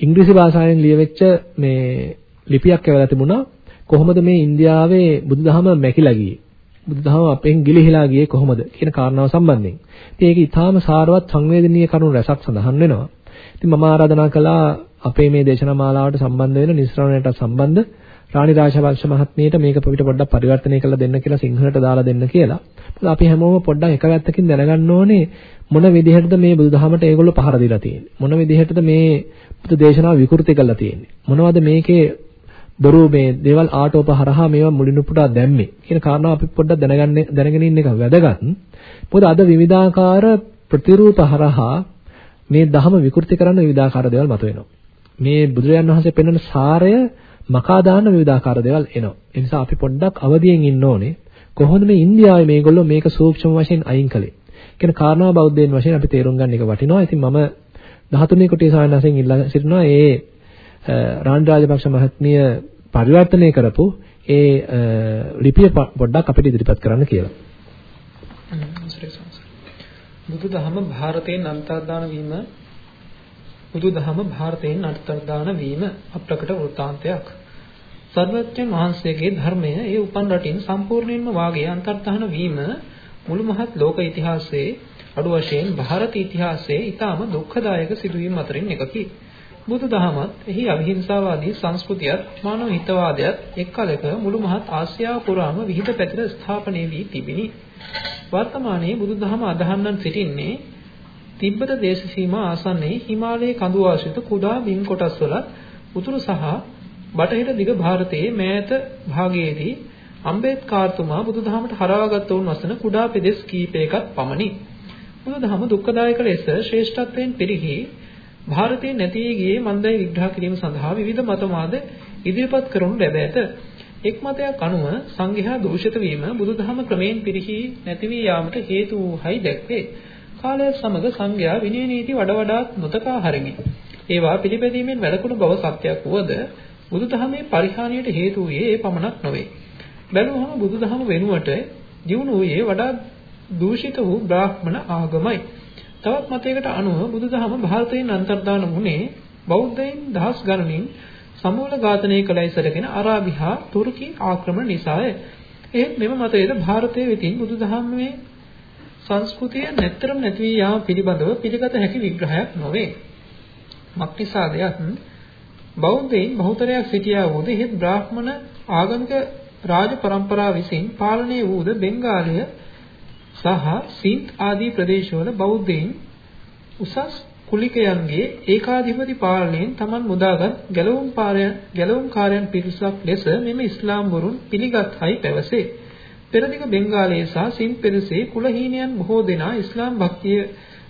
ඉංග්‍රීසි භාෂාවෙන් ලියවෙච්ච මේ ලිපියක් එවලා තිබුණා කොහොමද මේ ඉන්දියාවේ බුදුදහම මැකිලා ගියේ බුදුදහම අපෙන් ගිලිහිලා ගියේ කොහොමද කියන කාරණාව සම්බන්ධයෙන්. ඉතින් ඒක ඊටාම සාරවත් සංවේදනීය කරුණු රැසක් සඳහන් වෙනවා. ඉතින් මම ආරාධනා කළා අපේ මේ දේශනා මාලාවට සම්බන්ධ වෙන නිස්සරණයට සම්බන්ධ රාණි රාජවංශ මහත්මියට මේක අපිට පොඩ්ඩක් පරිවර්තනය කරලා දෙන්න කියලා සිංහලට දාලා දෙන්න කියලා. මොකද අපි හැමෝම පොඩ්ඩක් එක පැත්තකින් දැනගන්න ඕනේ මොන විදිහටද මේ බුදුදහමට ඒගොල්ලෝ පහර දීලා තියෙන්නේ. මොන විදිහටද මේ බුදු දේශනාව විකෘති කරලා තියෙන්නේ. මොනවද මේකේ බොරු මේ දේවල් ආටෝප හරහා මේවා මුලින් උපුටා දැම්මේ කියන කාරණාව අපි පොඩ්ඩක් දැනගන්න දැනගෙන ඉන්න එක වැදගත්. මොකද අද විවිධාකාර ප්‍රතිරූප හරහා මේ ධහම විකෘති කරන්න විවිධාකාර දේවල් මතුවෙනවා. මේ බුදුරජාණන් වහන්සේ පෙන්වන සාරය මකා දාන විවිධාකාර දේවල් එනවා. ඒ නිසා අපි පොඩ්ඩක් අවදියෙන් ඉන්න ඕනේ. කොහොමද මේ ඉන්දියාවේ මේගොල්ලෝ මේක සූක්ෂම වශයෙන් අයින් කළේ? කියන කාරණාව බෞද්ධයන් වශයෙන් අපි තේරුම් ගන්න එක වටිනවා. ඉතින් මම 13 කොටේ සායනසෙන් ඉල්ලා සිටිනවා ඒ රාණ්ඩ රාජපක්ෂ මහත්මිය පරිවර්තනය කරපු ඒ ලිපිය පොඩ්ඩක් අපිට ඉදිරිපත් කරන්න කියලා. බුදුදහම ಭಾರತයේ නන්තාදාන වීම බුදුදහම ಭಾರතයෙන් අන්තර්දාන වීම අප්‍රකට වෘත්තාන්තයක්. සර්වඥ මහන්සේගේ ධර්මය ඒ උපන් රටින් සම්පූර්ණයෙන්ම වාගේ අන්තර්දාන වීම මුළු මහත් ලෝක ඉතිහාසයේ අඩු වශයෙන් ಭಾರತ ඉතිහාසයේ ඊටාම දුක්ඛදායක සිදුවීම් අතරින් එකකි. බුදුදහමත් එහි අවිහිංසාවාදී සංස්කෘතියත් මානව හිතවාදයත් එක්කලක මුළු මහත් ආසියාව පුරාම විවිධ පැතිර ස්ථාපනය වී තිබිනි. වර්තමානයේ බුදුදහම අදහන්නන් සිටින්නේ තිබ්බත දේශ සීමා ආසන්නයේ හිමාලයේ කඳු ආශ්‍රිත කුඩා බිම් කොටස්වල උතුරු සහ බටහිර දිග ಭಾರತයේ මෑත භාගයේදී අම්බේත්කාර්තුමා බුදුදහමට හරවාගත් වුන් වසන කුඩා පෙදෙස් කීපයකත් පමණි. බුදුදහම දුක්ඛදායක ලෙස ශ්‍රේෂ්ඨත්වයෙන් පිරිහි ಭಾರತයේ නැති ගියේ මන්දයි විග්‍රහ කිරීම සඳහා විවිධ මතවාද ඉදිරිපත් කරනු ලැබ ඇත. එක් මතයක් අනුව සංඝයා දූෂිත වීම බුදුදහම ක්‍රමයෙන් පිරිහි නැති වී යාමට හේතු වූයි දැක්වේ. කාලයත් සමග සංඝයා විනය නීති වඩ වඩාත් නොතකා හරිනි. ඒවා පිළිපැදීමෙන් වැළකුණු බව සත්‍යයක් වුවද බුදුදහමේ පරිහානියට හේතු වූයේ ඒ පමණක් නොවේ. බැලුවහම බුදුදහම වෙනුවට ජීවුණු වූයේ වඩා දූෂිත වූ බ්‍රාහ්මණ ආගමයි. තවත් මතයකට අනුව බුදුදහම ಭಾರತයෙන් අන්තර්දාන වුණේ බෞද්ධයින් දහස් ගණනින් සමූල ඝාතනය කළයි සැලකෙන අරාබි හා තුර්කි ආක්‍රමණ නිසාය. එහෙත් මෙම මතයද ಭಾರತයේ විතින් බුදුදහමේ සංස්කෘතිය නැත්තරම නැති වී යාම පිළිබඳව පිළිගත හැකි විග්‍රහයක් නොවේ. මක්නිසාදයක් බෞද්ධයින් බහුතරයක් සිටියා වූද එහෙත් බ්‍රාහ්මණ ආගමික රාජ පරම්පරාව විසින් පාලනය වූද බෙන්ගාලය සහ සින්ත් ආදී ප්‍රදේශවල බෞද්ධයින් උසස් කුලිකයන්ගේ ඒකාධිපති පාලනයෙන් Taman මුදාගත් ගැලවුම් පාරයන් ගැලවුම් කාර්යයන් පිරිසක් ලෙස මෙම ඉස්ලාම් වරුන් පිළිගත්යි පැවසේ. පෙරදිග බෙන්ගාලයේ සහ සින්ත් පෙරසේ කුලහීනයන් බොහෝ දෙනා ඉස්ලාම් භක්තිය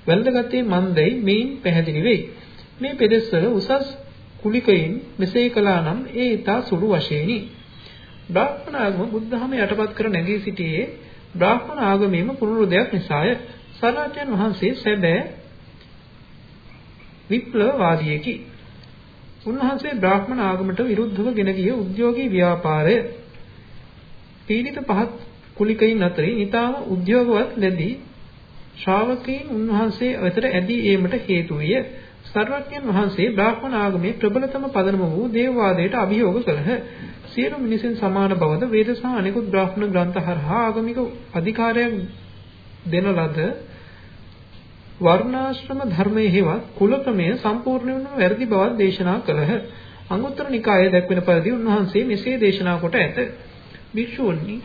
වැළඳගත්තේ මන්දයි මෙයින් පැහැදිලි වෙයි. මේ පෙදෙස්වල උසස් කුලිකයින් මෙසේ කළා නම් ඒ ඊතා සුළු වශයෙනි. බ්‍රාහ්මණ ආගම බුද්ධහම යටපත් කර නැගී සිටියේ බ්‍රාහ්මණ ආගමේම පුනරුදයක් නිසාය. සර්වඥයන් වහන්සේ සැබෑ විප්ලවවාදියෙකි. උන්වහන්සේ බ්‍රාහ්මණ ආගමට විරුද්ධව ගෙන ගිය උද්‍යෝගී ව්‍යාපාරය පීඩිත පහත් කුලිකයින් අතරින් ඊටාම උද්‍යෝගවත් ලැබී ශ්‍රාවකයන් උන්වහන්සේ වෙතට ඇදී ඒමට හේතු විය. සර්වඥයන් වහන්සේ බ්‍රාහ්මණ ආගමේ ප්‍රබලතම පදනම වූ දේවවාදයට අභියෝග කළහ. සියලු මිනිසුන් සමාන බවද වේද සහ අනෙකුත් බ්‍රාහ්මණ ග්‍රන්ථ හරහා ආගමික අධිකාරයක් දෙන ලද වර්ණාශ්‍රම ධර්මයේ හේවත් කුල ක්‍රමය සම්පූර්ණයෙන්ම වැරදි බවක් දේශනා කළහ. අංගුත්තර නිකායේ දැක්වෙන පරිදි උන්වහන්සේ මෙසේ දේශනා කොට ඇත. භික්ෂූන්නි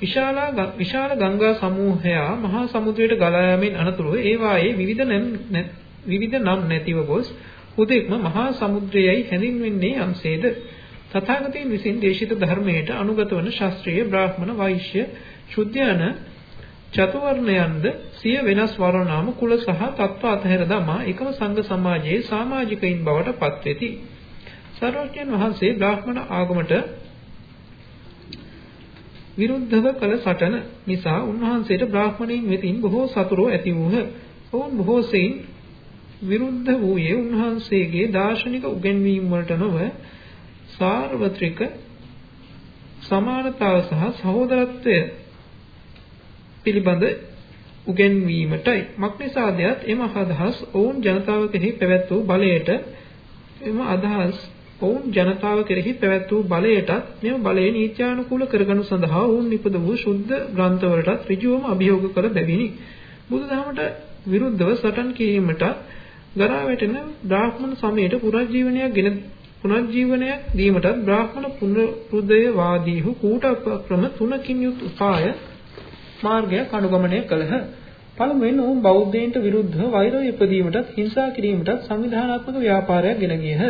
විශාල විශාල ගංගා සමූහය මහා සමුද්‍රයට ගලා යාමෙන් අනතුරුව ඒවායේ විවිධ නම් විවිධ නම් නැතිව ගොස් හුදෙක්ම මහා සමුද්‍රයයි හැඳින්වෙන්නේ යම්සේද තථාගතයන් විසින් දේශිත ධර්මයට අනුගත වන ශාස්ත්‍රීය බ්‍රාහ්මණ වෛශ්‍ය ශුද්ධ යන චතුවර්ණයන්ද සිය වෙනස් වර්ණනාම කුල සහ තත්ත්ව අතහැර දමා එකම සංඝ සමාජයේ සමාජිකයින් බවට පත්වෙති. සර්වඥයන් වහන්සේ බ්‍රාහ්මණ ආගමට විරුද්ධව කළ සටන නිසා උන්වහන්සේට බ්‍රාහ්මණයින් වෙතින් බොහෝ සතුරු ඇති වූහ. ඔවුන් බොහෝ සෙයින් විරුද්ධ වූයේ උන්වහන්සේගේ දාර්ශනික උගන්වීම් වලට නොව සාර්වත්‍රික සමානතාව සහ සහෝදරත්වය පිළිබඳ උගන්වීමටයි මක්නිසාදයට එම අදහස් ඔවුන් ජනතාව කෙරෙහි පැවැත් වූ බලයට එම අදහස් ඔවුන් ජනතාව කෙරෙහි පැවැත් වූ බලයටත් මෙම බලය නීත්‍යානුකූල කරගනු සඳහා ඔවුන් නිපද වූ ශුද්ධ ග්‍රන්ථවලටත් ඍජුවම අභියෝග කළ බැවිනි බුදුදහමට විරුද්ධව සටන් කිරීමට ගරා වැටෙන බ්‍රාහ්මණ සමයට පුරජීවනයක් ගෙන පුනර්ජීවනයක් දීමටත් බ්‍රාහ්මණ පුනරුදයවාදීහු කූටක්‍රම තුනකින් යුත් උපාය මාර්ගයක් අනුගමනය කළහ. පළමුවෙන් ඔවුන් බෞද්ධයන්ට විරුද්ධව වෛරය ඉපදීමටත් හිංසා කිරීමටත් සංවිධානාත්මක ව්‍යාපාරයක් ගෙන ගියහ.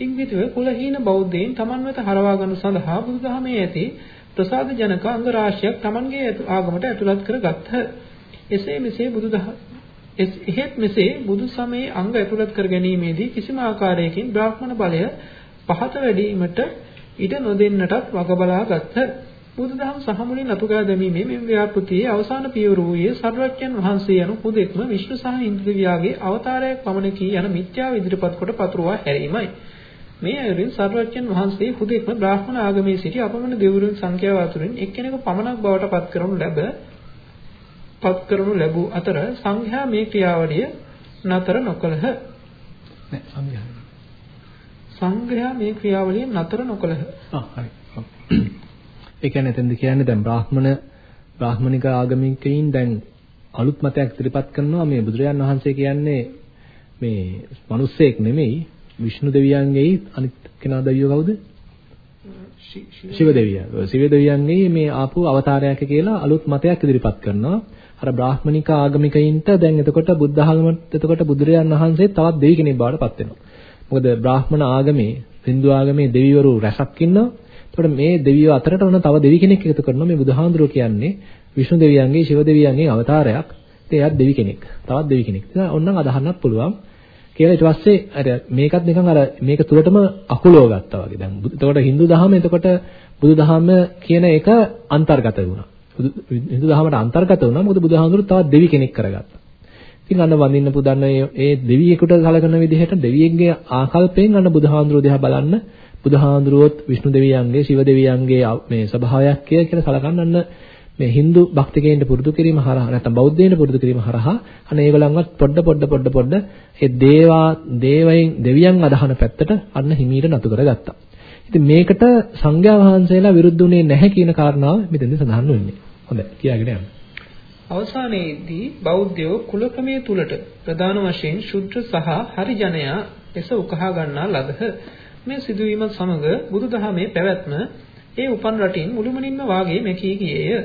ඉක්බිතිව කුලහීන බෞද්ධයන් තමන් වෙත හරවා ගනු සඳහා බුදුදහමේ ඇති ප්‍රසාද ජනක අංග රාශියක් තමන්ගේ ආගමට ඇතුළත් කරගත්හ. එසේ මෙසේ බුදුදහම එහෙත් මෙසේ බුදු සමයේ අංග ඇතුළත් කර ගැනීමේදී කිසිම ආකාරයකින් බ්‍රාහ්මණ බලය පහත වැඩිවීමට ඉඩ නොදෙන්නටත් වග බලා ගත්හ. බුදුදහම සහ මුලින් අතුගා දැමීමේ මෙම ව්‍යාපෘතියේ අවසාන පියවර වූයේ සර්වඥන් වහන්සේ යනු පුදෙක්ම විශ්ව සහ ඉන්ද්‍රියාගේ අවතාරයක් පමණ කී යන මිත්‍යාව ඉදිරිපත් කොට පතුරවා හැරීමයි. මේ අයුරින් සර්වඥන් වහන්සේ හුදෙක්ම බ්‍රාහ්මණ ආගමේ සිටි අපමණ දෙවිවරුන් සංඛ්‍යාව අතුරින් එක්කෙනෙකු පමණක් බවට පත් කරනු ලැබ පත් කරනු ලැබූ අතර සංඝයා මේ ක්‍රියාවලිය නතර නොකළහ. නෑ සංඝයා. සංඝයා මේ ක්‍රියාවලිය නතර නොකළහ. ආ හරි. ඒ කියන්නේ එතෙන්ද කියන්නේ දැන් බ්‍රාහ්මණ බ්‍රාහ්මණික ආගමිකයින් දැන් අලුත් මතයක් ඉදිරිපත් කරනවා මේ බුදුරජාන් වහන්සේ කියන්නේ මේ මිනිස්සෙක් නෙමෙයි විෂ්ණු දෙවියන්ගේ අනිත් කෙනා දෙවියෝ කවුද? ශිව දෙවියා. ශිව දෙවියන්ගේ මේ ආපු අවතාරයක් කියලා අලුත් මතයක් ඉදිරිපත් කරනවා. අර බ්‍රාහ්මණික ආගමිකයින්ට දැන් එතකොට බුද්ධ ආගමත් එතකොට බුදුරජාන් වහන්සේ තවත් දෙවි කෙනෙක් බවට පත් වෙනවා. මොකද බ්‍රාහ්මණ ආගමේ හින්දු ආගමේ දෙවිවරු රැසක් ඉන්නවා. එතකොට මේ දෙවියෝ අතරට ඔන්න තව දෙවි කෙනෙක් එකතු කරනවා. මේ බුදුහාඳුරෝ කියන්නේ විෂ්ණු දෙවියන්ගේ ශිව දෙවියන්ගේ අවතාරයක්. ඉතින් එයාත් දෙවි කෙනෙක්. තවත් දෙවි කෙනෙක්. ඉතින් ඔන්නම් අදහන්නත් පුළුවන්. කියලා ඊට පස්සේ අර මේකත් නිකන් අර මේක තුලටම අකුලව ගත්තා වගේ. දැන් එතකොට Hindu දහම එතකොට බුදු දහම කියන එක අන්තර්ගත වුණා. Hindu දහමට අන්තර්ගත වුණා. මොකද බුදුහාමුදුරු තවත් දෙවි කෙනෙක් කරගත්තා. ඉතින් අන්න වඳින්න පුදන්න ඒ දෙවියෙකුට සලකන විදිහට දෙවියෙක්ගේ ආකල්පයෙන් අන්න බුදුහාමුදුරුවෝ දිහා බලන්න බුදුහාඳුරුවොත් විෂ්ණු දෙවියන්ගේ ශිව දෙවියන්ගේ මේ ස්වභාවයක් කියලා සලකන්න අන්න මේ Hindu භක්තිකයන්ට පුරුදු කිරීම හරහා නැත්නම් බෞද්ධයන්ට පුරුදු කිරීම හරහා අන්න ඒගොල්ලන්වත් පොඩ පොඩ පොඩ පොඩ ඒ දේවා දේවයන් දෙවියන් අදහන පැත්තට අන්න හිමීට නතු කරගත්තා. ඉතින් මේකට සංඝයා වහන්සේලා විරුද්ධුනේ නැහැ කියන කාරණාව මෙතෙන්ද සඳහන් වෙන්නේ. හොඳයි කියාගෙන යන්න. අවසානයේදී බෞද්ධයෝ කුල ක්‍රමයේ තුලට ප්‍රධාන වශයෙන් ශුද්ධ සහ හරිජනයා ලෙස උකහා ගන්නා ලදහ. මේ සිදුවීමත් සමග බුදුදහමේ පැවැත්ම ඒ උපන් රටින් මුළුමනින්ම වාගේ මැකී ගියේය.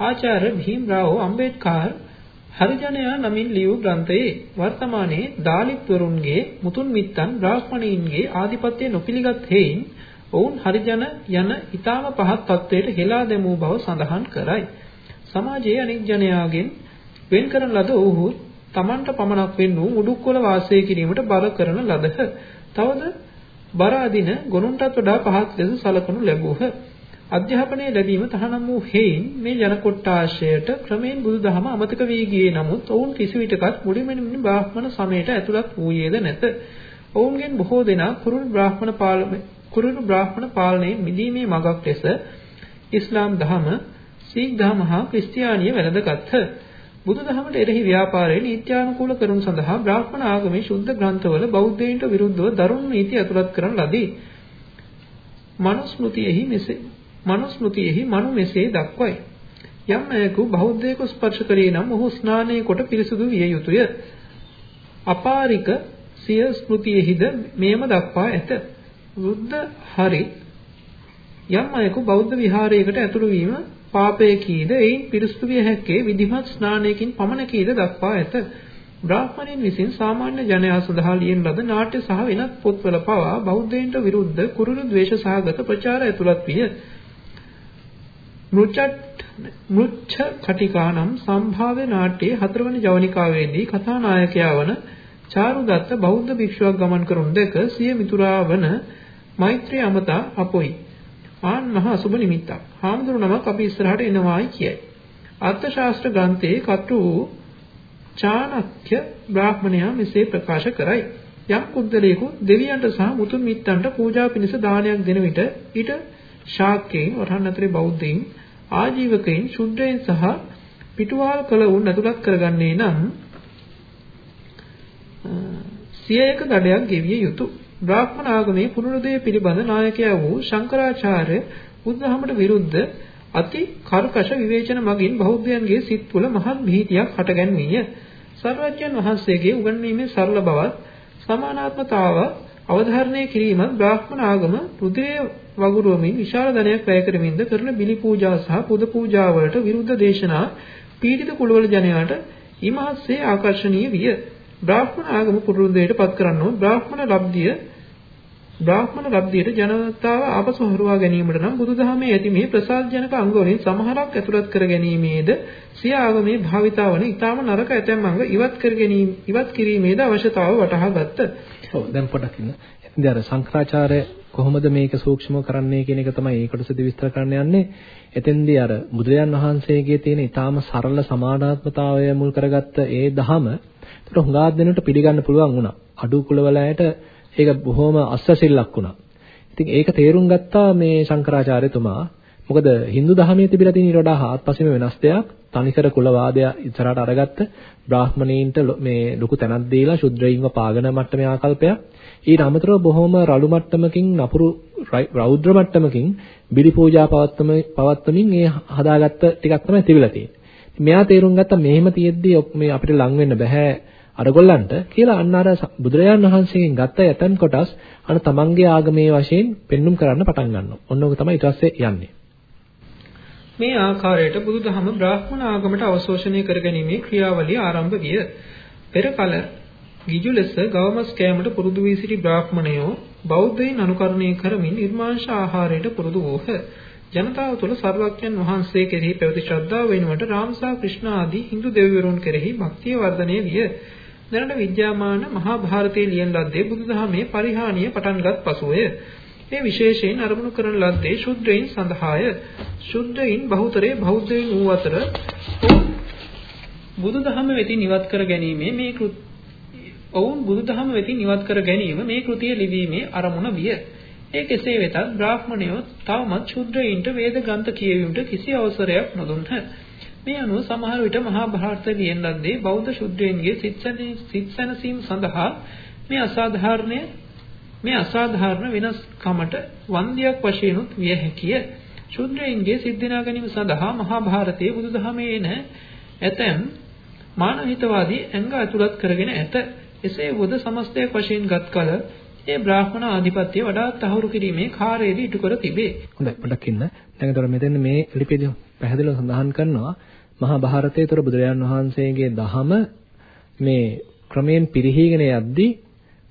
ආචාර්ය භීම්රාව් අම්බේඩ්කර් හරිජනයා නමින් ලියූ ග්‍රන්ථයේ වර්තමානයේ දාලිත්වරුන්ගේ මුතුන් මිත්තන් බ්‍රාහ්මණයින්ගේ ආධිපත්‍ය නොපිළිගත් හේයින් ඔවුන් හරිජන යන ඊටාම පහත් තත්වයට හෙලා දැමූ බව සඳහන් කරයි. සමාජයේ අනෙක් ජනයාගෙන් වෙන් කරන ලද ඔවුහු තමන්ට පමණක් වෙන් වූ මුඩුක්කොළ වාසය කිරීමට බර කරන ලදහ. තවද බර අදින ගොනුන්ටත් වඩා පහත් ලෙස සලකනු ලැබූහ. අධ්‍යාපනය ලැබීම තහනම් වූ හේයින් මේ ජන කොට්ටාශයට ක්‍රමෙන් බුදුදහම අමතක වී ගියේ නමුත් ඔවුන් කිසිවිටකත් මුලින්ම බ්‍රාහ්මණ සමයට ඇතුළත් වූයේද නැත. ඔවුන්ගෙන් බොහෝ දෙනා කුරුළු බ්‍රාහ්මණ පාලනය කුරුළු බ්‍රාහ්මණ පාලනයෙන් මිදීමේ මඟක් ලෙස ඉස්ලාම් දහම, සීක් දහම හා ක්‍රිස්තියානිය වැළඳගත්හ. බුදුදහමට එරෙහි ව්‍යාපාරයේ නීත්‍යානුකූල කරුණු සඳහා බ්‍රාහ්මණ ආගමේ ශුද්ධ ග්‍රන්ථවල බෞද්ධයින්ට විරුද්ධව දරුණු නීති ඇතුළත් කරන ලදී. මනුස්මෘතියෙහි මෙසේ මනුස්මෘතියෙහි මනු මෙසේ දක්වයි. යම් අයෙකු බෞද්ධයෙකු ස්පර්ශ කරේ නම් ඔහු ස්නානය කොට පිරිසුදු විය යුතුය. අපාරික සිය ස්මෘතියෙහිද මෙයම දක්වා ඇත. වෘද්ධ හරි යම් අයෙකු බෞද්ධ විහාරයකට ඇතුළු වීම පාපයකීද එයින් පිරිසුදු විය හැක්කේ විධිමත් ස්නානයකින් පමණකීද දක්වා ඇත. බ්‍රාහ්මණයින් විසින් සාමාන්‍ය ජනයා සඳහා ලියන ලද නාට්‍ය සහ වෙනත් පොත්වල පවා බෞද්ධයන්ට විරුද්ධ කුරුළු ද්වේෂ සහගත ප්‍රචාර ඇතුළත් විය. මෘච්ඡට් මෘච්ඡ කටිකානම් සම්භාව්‍ය නාට්‍යයේ හතරවන ජවනිකාවේදී කථානායකයා වන චාරුදත්ත බෞද්ධ භික්ෂුවක් ගමන් කරුන් දැක සිය මිතුරා වන මෛත්‍රී අමතා අපොයි. ආන් මහ අසුබ නිමිත්තක්. හාමුදුරු නමක් අපි ඉස්සරහට එනවායි කියයි. අර්ථශාස්ත්‍ර ග්‍රන්ථයේ කටු වූ චාණක්‍ය බ්‍රාහ්මණයා මෙසේ ප්‍රකාශ කරයි. යම් කුද්දලේකු දෙවියන්ට සහ මුතුන් මිත්තන්ට පූජා පිණිස දානයක් දෙන විට ඊට ශාක්‍යයින් වරහන් අතරේ බෞද්ධයින් ආජීවකයින් ශුද්ධයින් සහ පිටුවාල් කළ උන් ඇතුළත් කරගන්නේ නම් සියයක දඩයක් ගෙවිය යුතුය. බ්‍රාහ්මණ ආගමේ පුනරුදය පිළිබඳ නායකයා වූ ශංකරාචාර්ය බුද්ධහමට විරුද්ධ අති කර්කශ විවේචන මගින් බෞද්ධයන්ගේ සිත් තුළ මහත් භීතියක් හටගැන්වීය. සර්වඥන් වහන්සේගේ උගන්වීමේ සරල බවත් සමානාත්මතාව අවධාරණය කිරීමත් බ්‍රාහ්මණ ආගම රුධිරය වගුරුවමින් විශාල ධනයක් වැය කරමින්ද කරන බිලි පූජා සහ පුද පූජා වලට විරුද්ධ දේශනා පීඩිත කුලවල ජනයාට ඊමහත්සේ ආකර්ෂණීය විය. බ්‍රාහ්මණ ආගම පුරුද්දයට පත් කරනෝ බ්‍රාහ්මණ ලබ්ධිය බ්‍රාහ්මණ ලබ්ධියට ජනතාව ආපසු හරවා ගැනීමට නම් බුදුදහමේ ඇති මේ ප්‍රසාදජනක අංග වලින් සමහරක් ඇතුළත් කර ගැනීමේද සිය ආගමේ භාවිතාවන ඊටම නරක ඇතැම් අංග ඉවත් කර ගැනීම ඉවත් කිරීමේද අවශ්‍යතාව වටහා ගත්තා. ඔව් දැන් පොඩ්ඩක් ඉන්න. ඉතින් අර සංක්‍රාචාර්ය කොහොමද මේක සූක්ෂමව කරන්නේ කියන එක තමයි ඒ කොටසදී විස්තර කරන්න යන්නේ. එතෙන්දී අර බුදුරජාන් වහන්සේගේ තියෙන ඊටාම සරල සමානාත්මතාවය මුල් කරගත්ත ඒ දහම ඒතර හුඟා දෙනට පිළිගන්න පුළුවන් වුණා. අඩු කුලවලයට ඒක බොහොම අස්සසිල්ලක් වුණා. ඉතින් ඒක තේරුම් ගත්තා මේ ශංකරාචාර්යතුමා. මොකද Hindu ධර්මයේ තිබිලා තියෙන ඊට වඩා හාත්පසින්ම වෙනස් දෙයක්. තනිකර කුලවාදය ඉස්සරහට අරගත්ත බ්‍රාහ්මණීන්ට මේ ලොකු තැනක් දීලා ශුද්‍රයින්ව පාගන මට්ටමේ ආකල්පයක්. ඊට අමතරව බොහොම රළු මට්ටමකින් නපුරු රෞද්‍ර මට්ටමකින් බිලි පූජා පවත්වම පවත්වමින් ඒ හදාගත්ත ටිකක් තමයි තිබිලා තියෙන්නේ. මෙයා තේරුම් ගත්තා මෙහෙම තියෙද්දි මේ අපිට ලං වෙන්න බෑ අරගොල්ලන්ට කියලා අන්න අර බුදුරජාන් වහන්සේගෙන් ගත්ත යතන් කොටස් අර තමන්ගේ ආගමේ වශයෙන් පෙන්눔 කරන්න පටන් ගන්නවා. ඔන්න ඔක තමයි ඊට පස්සේ යන්නේ. මේ ආකාරයට බුදුදහම බ්‍රාහ්මණ ආගමට අවශෝෂණය කරගැනීමේ ක්‍රියාවලිය ආරම්භ විය. පෙර කල ගිජු ලෙස ගවමස් කෑමට පුරුදු වී සිටි බ්‍රාහ්මණයෝ බෞද්ධයින් අනුකරණය කරමින් නිර්මාංශ ආහාරයට පුරුදු වූහ. ජනතාව තුළ සර්වඥන් වහන්සේ කෙරෙහි පැවති ශ්‍රද්ධාව වෙනුවට රාමසා ක්‍රිෂ්ණ ආදී Hindu දෙවිවරුන් කෙරෙහි භක්තිය වර්ධනය විය. දැනට විද්‍යාමාන මහා භාරතයේ ලියන ලද්දේ බුදුදහමේ පරිහානිය පටන්ගත් පසුවය. මේ විශේෂයෙන් අරමුණු කරන ලද්දේ ශුද්ධයින් සඳහාය. ශුද්ධයින් බහුතරේ බෞද්ධයින් වූ අතර බුදුදහම වෙතින් ඉවත් කර ගැනීමේ මේ ඔවුන් බුදුදහම වෙතින් ඉවත් කර ගැනීම මේ කෘතිය ලිවීමේ අරමුණ විය. ඒ කෙසේ වෙතත් බ්‍රාහ්මණයෝ තවමත් ශුද්ධයින්ට වේද ග්‍රන්ථ කියවීමට කිසි අවසරයක් නොදුන්හ. මේ අනුව සමහර විට මහා භාරත ලියන ලද්දේ බෞද්ධ ශුද්ධයින්ගේ සිත්සනසීම සඳහා මේ අසාධාරණය මේ අසාධාරණ වෙනස්කමට වන්දියක් වශයෙන් උත් විය හැකිය. ශුද්ධයින්ගේ සිද්ධිනා ගැනීම සඳහා මහා භාරතයේ බුදුදහමේ එන ඇතැම් මානවහිතවාදී ඇඟ අතුලත් කරගෙන ඇත. එසේ වුවද සමස්තයක් වශයෙන් ගත් කල ඒ බ්‍රාහ්මණ ආධිපත්‍යය වඩා තහවුරු කිරීමේ කාර්යයේදී ඉටු කර තිබේ. හොඳයි පොඩ්ඩක් ඉන්න. දැන් ඒතර මෙතන මේ ලිපියේදී පැහැදිලිව සඳහන් කරනවා මහා භාරතයේ තොර බුදුරජාන් වහන්සේගේ දහම මේ ක්‍රමයෙන් පිරිහීගෙන යද්දී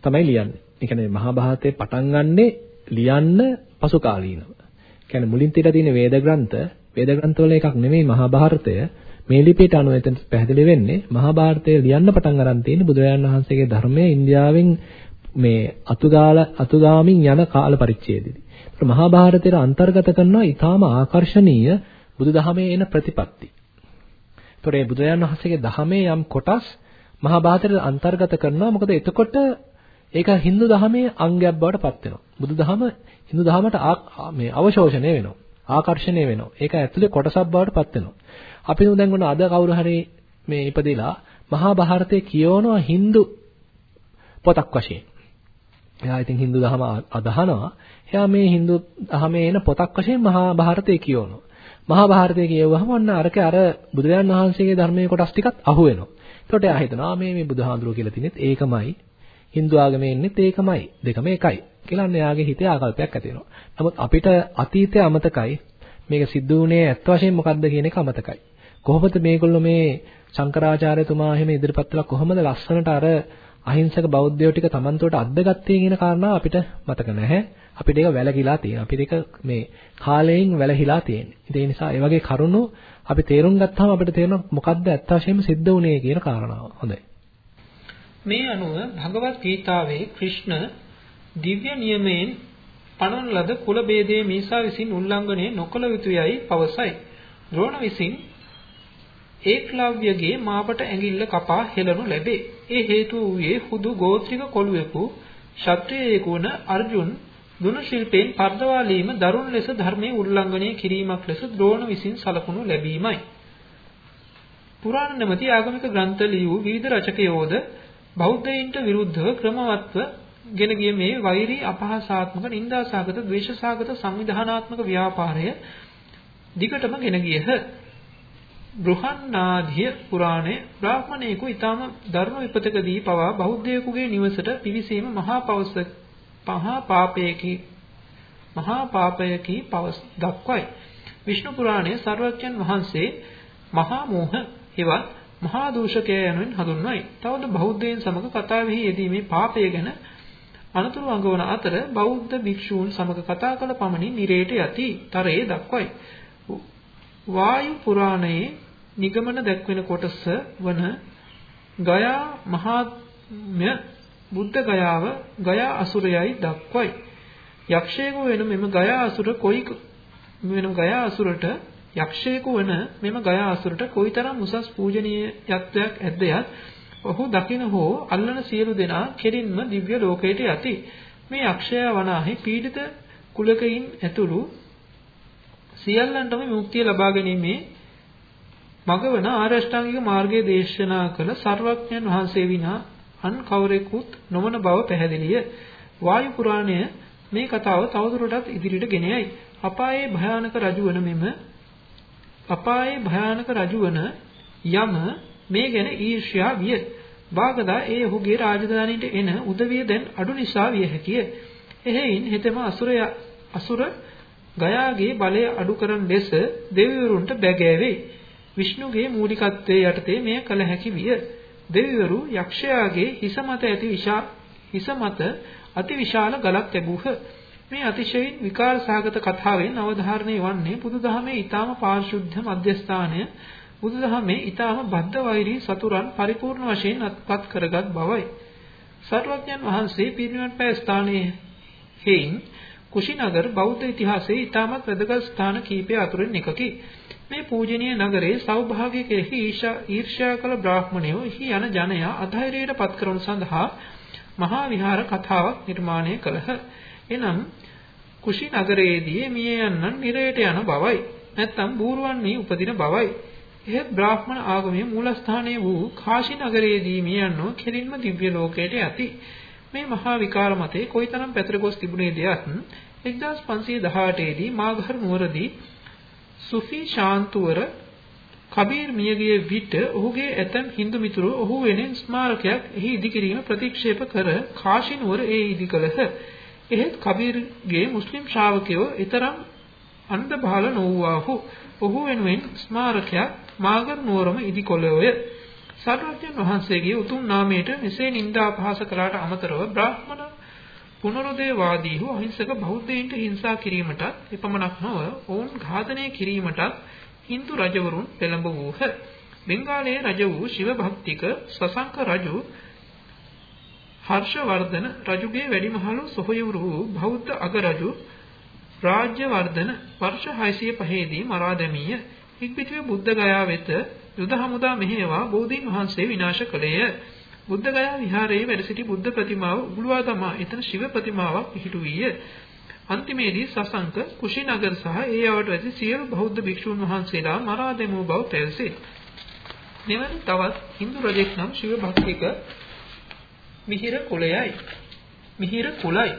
තමයි ලියන්නේ. ඒ කියන්නේ මහා භාරතේ පටන් ගන්නෙ ලියන්න පසු කාලීනව. කියන්නේ මුලින් තියලා තියෙන වේද ග්‍රන්ථ වේද ග්‍රන්ථ වල එකක් නෙමෙයි මහා භාරතය. මේ ලිපියට අනුව එතන පැහැදිලි වෙන්නේ මහා භාරතය ලියන්න පටන් ගන්න තියෙන බුදුරජාණන් වහන්සේගේ ධර්මයේ ඉන්දියාවෙන් මේ අතුගාල අතුගාමින් යන කාල පරිච්ඡේදෙදී. ඒත් මහා භාරතයට අන්තර්ගත කරනවා ඊටාම ආකර්ශනීය බුදුදහමේ එන ප්‍රතිපත්ති. ඒතොර මේ බුදුරජාණන් වහන්සේගේ ධහමේ යම් කොටස් මහා භාරතයට අන්තර්ගත කරනවා. මොකද එතකොට ඒක Hindu දහමේ අංගයක් බවට පත් වෙනවා. බුදුදහම Hindu දහමට මේ අවශෝෂණය වෙනවා. ආකර්ෂණය වෙනවා. ඒක ඇතුලේ කොටසක් බවට පත් වෙනවා. අපි දැන් ඔන්න අද කවුරු හරි මේ ඉපදිලා මහා භාරතයේ කියවනවා Hindu පොතක් වශයෙන්. එයා ඉතින් Hindu දහම අදහනවා. එයා මේ Hindu දහමේ එන පොතක් වශයෙන් මහා භාරතය කියවනවා. මහා භාරතය කියවුවහම ඔන්න අරක අර බුදුරජාණන් වහන්සේගේ ධර්මයේ කොටස් ටිකත් අහු වෙනවා. එතකොට එයා හිතනවා මේ මේ බුදුහාඳුරෝ කියලා තිනෙත් ඒකමයි. Hindu ආගමේ ඉන්නෙත් ඒකමයි. දෙකම එකයි. කියලා අන්න එයාගේ හිතේ ආකල්පයක් ඇති වෙනවා. නමුත් අපිට අතීතය අමතකයි. මේක සිද්ධ වුණේ ඇත්ත වශයෙන් මොකද්ද කියන එක අමතකයි. කොහොමද මේගොල්ලෝ මේ ಶಂಕරාචාර්යතුමා එහෙම ඉදිරිපත් කළා කොහොමද ලස්සනට අර අහිංසක බෞද්ධයෝ ටික Tamanතෝට අද්දගත්තේ කියන කාරණාව අපිට මතක නැහැ. අපිට ඒක වැළකීලා තියෙනවා. අපිට ඒක මේ කාලයෙන් වැළහිලා තියෙන්නේ. ඒ නිසා ඒ වගේ කරුණු අපි තේරුම් ගත්තාම අපිට තේරෙනවා මොකද්ද ඇත්ත වශයෙන්ම සිද්ධ වුනේ කියන කාරණාව. හොඳයි. මේ අනුව භගවත් ගීතාවේ ක්‍රිෂ්ණ දිව්‍ය නියමයෙන් පනවන ලද කුල ભેදයේ මීසා විසින් උල්ලංඝනය නොකළ යුතුයයි පවසයි. ද්‍රෝණ විසින් ඒක්ලව්‍යගේ මාපට ඇඟිල්ල කපා හෙළනු ලැබේ. ඒ හේතුව වූයේ හුදු ගෝත්‍රික කොළුවෙකු ක්ෂත්‍රියයෙකු වන අර්ජුන් දුනු ශිල්පයෙන් පර්දවාලීම දරුණු ලෙස ධර්මයේ උල්ලංඝනය කිරීමක් ලෙස ද්‍රෝණ විසින් සලකුණු ලැබීමයි. පුරාණ නැමැති ආගමික ග්‍රන්ථ ලියූ විවිධ රචකයෝද බෞද්ධයින්ට විරුද්ධව ක්‍රමවත්ව ගෙන ගිය මේ වෛරී අපහාසාත්මක නිന്ദාසගත ද්වේෂසගත සංවිධානාත්මක ව්‍යාපාරය දිගටම ගෙන ගියහ. බෘහන්නාධිය පුරාණයේ බ්‍රාහ්මණයෙකු ඊටම ධර්ම විපතකදී පවා බෞද්ධයෙකුගේ නිවසට පිවිසීම මහා පවස මහා පාපයකි මහා පාපයකි පවස් දක්වයි. විෂ්ණු පුරාණයේ සර්වඥන් වහන්සේ මහා මෝහ හෙවත් මහා දූෂකය යනුවෙන් හඳුන්වයි. තවද බෞද්ධයන් සමග කතාවෙහි යෙදීමේ පාපය ගැන අනතුරු අඟවන අතර බෞද්ධ භික්ෂූන් සමග කතා කළ පමණින් නිරේට යති. තරයේ දක්වයි. වායු පුරාණයේ නිගමන දැක්වෙන කොටස වන ගයා මහාත්ම්‍ය බුද්ධ ගයාව ගයා අසුරයයි දක්වයි. යක්ෂයෙකු වෙන මෙම ගයා අසුර කොයි වෙන ගයා අසුරට යක්ෂයෙකු වන මෙම ගයා අසුරට කොයිතරම් උසස් පූජනීයත්වයක් ඇද්දයත් ඔහු දකින හෝ අල්ලන සියලු දෙනා කෙලින්ම දිව්‍ය ලෝකයට යති. මේ යක්ෂයා වනාහි පීඩිත කුලකයින් ඇතුළු සියල්ලන්ටම මුක්තිය ලබා ගැනීමේ මගවන ආරෂ්ඨාංගික මාර්ගයේ දේශනා කළ සර්වඥන් වහන්සේ විනා අන් කවරෙකුත් නොවන බව පැහැදිලිය. වායු පුරාණය මේ කතාව තවදුරටත් ඉදිරියට ගෙන යයි. අපායේ භයානක රජු වන මෙම අපායේ භයානක රජු වන යම මේ ගැන ඊර්ෂ්‍යා විය. බාගදා ඒ ඔහුගේ රාජධානියට එන උදවිය දැන් අඩු නිසා විය හැකිය. එහෙයින් හෙතෙම අසුරය අසුර ගයාගේ බලය අඩු කරන ලෙස දෙවිවරුන්ට බැගෑවේ. විෂ්ණුගේ මූලිකත්වයේ යටතේ මෙය කළ හැකි විය. දෙවිවරු යක්ෂයාගේ හිස මත ඇති විශා හිස මත අතිවිශාල ගලක් ලැබූහ. මේ අතිශයින් විකාර සහගත කතාවෙන් අවධාරණය වන්නේ බුදුදහමේ ඊටාම පාරිශුද්ධ මධ්‍යස්ථානය බුදුදහමේ ඊටාම බද්ධ වෛරී සතුරන් පරිපූර්ණ වශයෙන් අත්පත් කරගත් බවයි. සර්වඥන් වහන්සේ පිරිනිවන් පෑ ස්ථානයේ හේයින් කුෂිනගර බෞද්ධ ඉතිහාසයේ ඊටමත් වැදගත් ස්ථාන කීපය අතුරින් එකකි. මේ පූජනීය නගරයේ සෞභාග්‍ය කෙරෙහි ඊර්ෂ්‍යා කළ බ්‍රාහ්මණයෝ එහි යන ජනයා අධෛර්යයට පත් කරන සඳහා මහා විහාර කතාවක් නිර්මාණය කළහ. එනම් කුෂි නගරයේදී මිය යන්නන් නිරයට යන බවයි. නැත්නම් බූරුවන් මේ උපදින බවයි. එහෙත් බ්‍රාහ්මණ ආගමේ මූලස්ථානයේ වූ කාශි නගරයේදී මිය යන්නෝ කෙලින්ම දිව්‍ය ලෝකයට යති. මේ මහා විකාර මතේ කොයිතරම් පැතර ගොස් තිබුණේදයත් 1518 දී මාඝර් නුවරදී සුෆී ශාන්තුවර කබීර් මියගිය විට ඔහුගේ ඇතම් Hindu මිතුරෝ ඔහු වෙනුවෙන් ස්මාරකයක් එහි ඉදිකිරීම ප්‍රතික්ෂේප කර කාශි නුවර ඒ ඉදි කළහ. එහෙත් කබීර්ගේ මුස්ලිම් ශ්‍රාවකයෝ ඊතරම් අන්ධ බහල නොවුවාහු. ඔහු වෙනුවෙන් ස්මාරකයක් මාගර් නුවරම ඉදි කොළෝය. සර්වඥන් වහන්සේගේ උතුම් නාමයට මෙසේ නිന്ദා අපහාස කළාට අමතරව බ්‍රාහ්මණ පුනරුදේවාදීහු අහිංසක බෞද්ධයින්ට හිංසා කිරීමටත් එපමණක් නොව ඔවුන් ඝාතනය කිරීමටත් Hindu රජවරුන් පෙළඹ වූහ. බෙන්ගාලයේ රජ වූ ශිව භක්තික සසංක රජු හර්ෂවර්ධන රජුගේ වැඩිමහලු සොහොයුරු වූ බෞද්ධ අගරජු රාජ්‍යවර්ධන වර්ෂ 605 දී මරා දැමීය. ඉක්බිතිය බුද්ධ ගයා වෙත යුද හමුදා මෙහෙයවා බෝධීන් වහන්සේ විනාශ කළේය. බුද්ධ ගයා විහාරයේ වැඩ සිටි බුද්ධ ප්‍රතිමාව උගුලවා දමා එතන ශිව ප්‍රතිමාවක් පිහිටුවීය. අන්තිමේදී සසංක කුෂිනගර සහ ඒ යවට ඇති සියලු බෞද්ධ භික්ෂූන් වහන්සේලා මරා දැමූ බව පැවසේ. මෙවැනි තවත් Hindu රජෙක් නම් ශිව භක්තික මිහිර කුලයයි. මිහිර කුලයි.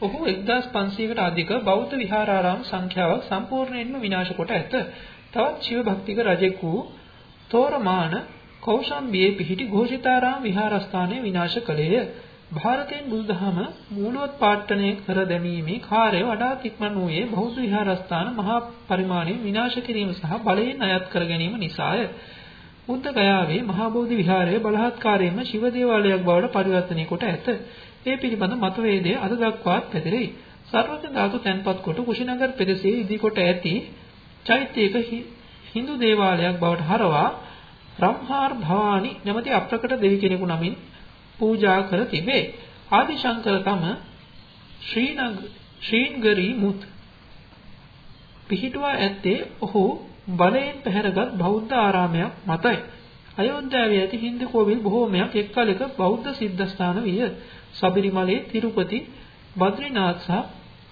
ඔහු 1500කට අධික බෞද්ධ විහාරාරාම සංඛ්‍යාවක් සම්පූර්ණයෙන්ම විනාශ කොට ඇත. තවත් ශිව භක්තික රජෙක් වූ තෝරමාන කෞෂම්බියේ පිහිටි ഘോഷිතාරාම විහාරස්ථානය විනාශ කළේය. ಭಾರತයෙන් බුදුදහම මූලෝත්පාඨණය කර දැමීමේ කාර්ය වඩාත් ඉක්මන් වූයේ බෞද්ධ විහාරස්ථාන මහා පරිමාණයෙන් විනාශ කිරීම සහ බලයෙන් අයත් කර ගැනීම නිසාය. බුද්ධ ගයාවේ මහා බෝධි විහාරය බලහත්කාරයෙන්ම ශිව දේවාලයක් බවට පරිවර්තනය කොට ඇත. ඒ පිළිබඳ මතවේදය අද දක්වාත් පැතිරේ. සර්වඥ ධාතු තැන්පත් කොට කුෂිනගර පෙදෙසේ ඉදිකොට ඇති චෛත්‍යයක Hindu දේවාලයක් බවට හරවා රම්හාර් භවානි නැමැති අප්‍රකට දෙවි කෙනෙකු නමින් පූජා කර තිබේ. ආදිශංකර තම ශ්‍රීනග ශ්‍රීන්ගරි මුත් පිහිටුවා ඇත්තේ ඔහු බලයෙන් පැහැරගත් බෞද්ධ ආරාමයක් මතයි. අයෝධ්‍යාවේ ඇති හින්දු කෝවිල් බොහෝමයක් එක්කලක බෞද්ධ සිද්ධාස්ථාන විය. සබරිමලේ තිරුපති බද්‍රීනාත් සහ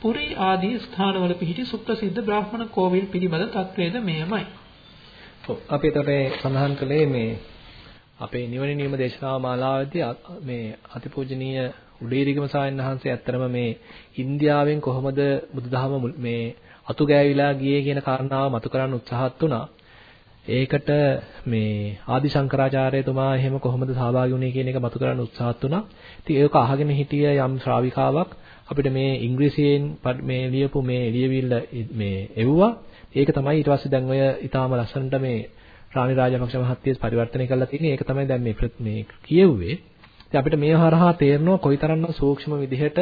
පුරි ආදී ස්ථානවල පිහිටි සුප්‍රසිද්ධ බ්‍රාහ්මණ කෝවිල් පිළිබඳ තත්වයේද මෙයමයි. අපි එතකොට සඳහන් කළේ මේ අපේ නිවන නියම දේශනා මාලාවේදී මේ අතිපූජනීය උඩේරිගම සායන් වහන්සේ ඇත්තරම මේ ඉන්දියාවෙන් කොහොමද බුදුදහම මේ අතු ගෑවිලා ගියේ කියන කාරණාව මතු කරන්න උත්සාහත් වුණා. ඒකට මේ ආදි ශංකරාචාර්යතුමා එහෙම කොහොමද සහභාගී වුණේ කියන එක මතු කරන්න උත්සාහත් වුණා. ඉතින් ඒක අහගෙන හිටිය යම් ශ්‍රාවිකාවක් අපිට මේ ඉංග්‍රීසියෙන් මේ ලියපු මේ ලියවිල්ල මේ එව්වා. ඒක තමයි ඊට පස්සේ දැන් ඔය ඊටාම ලස්සනට මේ රාණි රාජපක්ෂ මහත්මිය පරිවර්තනය කරලා තියෙන්නේ. ඒක තමයි දැන් මේ මේ කියෙව්වේ. ඉතින් අපිට මේ හරහා තේරෙනවා කොයිතරම්නම් සූක්ෂම විදිහට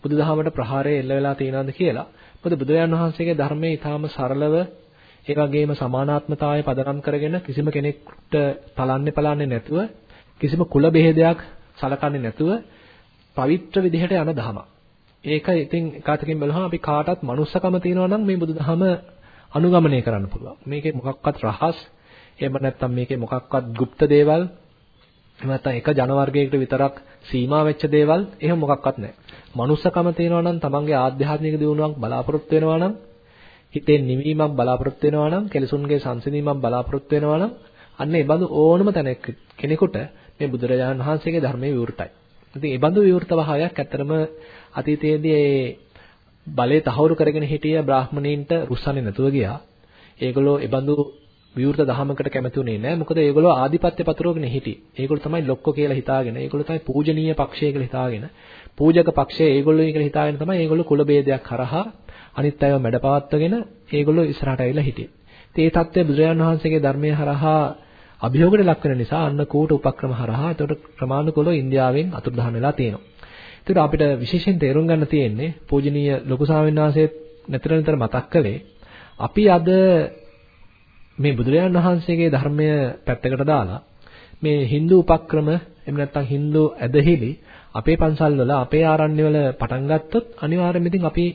බුදුදහමට ප්‍රහාරය එල්ල වෙලා තියෙනවද කියලා. මොකද බුදුරජාණන් වහන්සේගේ ධර්මයේ ඊටාම සරලව ඒ වගේම සමානාත්මතාවය පදනම් කරගෙන කිසිම කෙනෙකුට පලන්නේ පලන්නේ නැතුව කිසිම කුල බෙහෙදයක් සලකන්නේ නැතුව පවිත්‍ර විදිහට යන ධමයක්. ඒක ඉතින් එකwidehatකින් බලහම අපි කාටත් මනුස්සකම තියෙනවා නම් මේ බුදුදහම අනුගමනය කරන්න පුළුවන්. මේකේ මොකක්වත් රහස් එහෙම නැත්නම් මේකේ මොකක්වත් গুপ্ত දේවල් එහෙම නැත්නම් එක ජන වර්ගයකට විතරක් සීමා වෙච්ච දේවල් එහෙම මොකක්වත් නැහැ. මනුස්සකම තියෙනවා නම් තමන්ගේ ආධ්‍යාත්මික දියුණුවක් බලාපොරොත්තු වෙනවා නම් හිතේ නිවීමක් බලාපොරොත්තු වෙනවා නම් කෙලසුන්ගේ සංසිඳීමක් බලාපොරොත්තු වෙනවා නම් අන්න ඒ බඳු ඕනම තැනක කෙනෙකුට මේ බුදුරජාණන් වහන්සේගේ ධර්මයේ විවෘතයි. ඉතින් ඒ බඳු විවෘත භාවයක් ඇත්තරම අතීතයේදී ඒ බලේ තහවුරු කරගෙන හිටිය බ්‍රාහ්මණීන්ට රුස්සන්නේ නැතුව ගියා. ඒගොල්ලෝ ඒ බඳු විවෘත දහමකට කැමති උනේ නැහැ. මොකද ඒගොල්ලෝ ආධිපත්‍ය පතුරවගෙන හිටියේ. ඒගොල්ලෝ තමයි ලොක්කෝ කියලා හිතාගෙන, ඒගොල්ලෝ තමයි පූජනීය පක්ෂය කියලා හිතාගෙන, පූජක පක්ෂය ඒගොල්ලෝයි කියලා හිතාගෙන තමයි ඒගොල්ලෝ කුල ભેදයක් කරහා අනිත් අයව මැඩපවත්වගෙන ඒගොල්ලෝ ඉස්සරහට ඇවිල්ලා හිටියේ. ඉතින් ඒ தත්ත්වය බුදුරජාණන් වහන්සේගේ ධර්මයේ හරහා අභියෝගයට ලක් වෙන නිසා අන්න කූට උපක්‍රම හරහා එතකොට ක්‍රමානුකූලව ඉන්දියාවෙන් අතුරුදහන් වෙලා තියෙනවා. ඒකට අපිට විශේෂයෙන් තේරුම් ගන්න තියෙන්නේ පූජනීය ලොකු ස්වාමීන් වහන්සේ නිතර නිතර මතක් කළේ අපි අද මේ බුදුරජාණන් වහන්සේගේ ධර්මය පැත්තකට දාලා මේ Hindu උපක්‍රම එහෙම නැත්නම් Hindu ඇදහිලි අපේ පන්සල් වල අපේ ආරණ්‍ය වල පටන් ගත්තොත් අනිවාර්යයෙන්ම ඉතින් අපි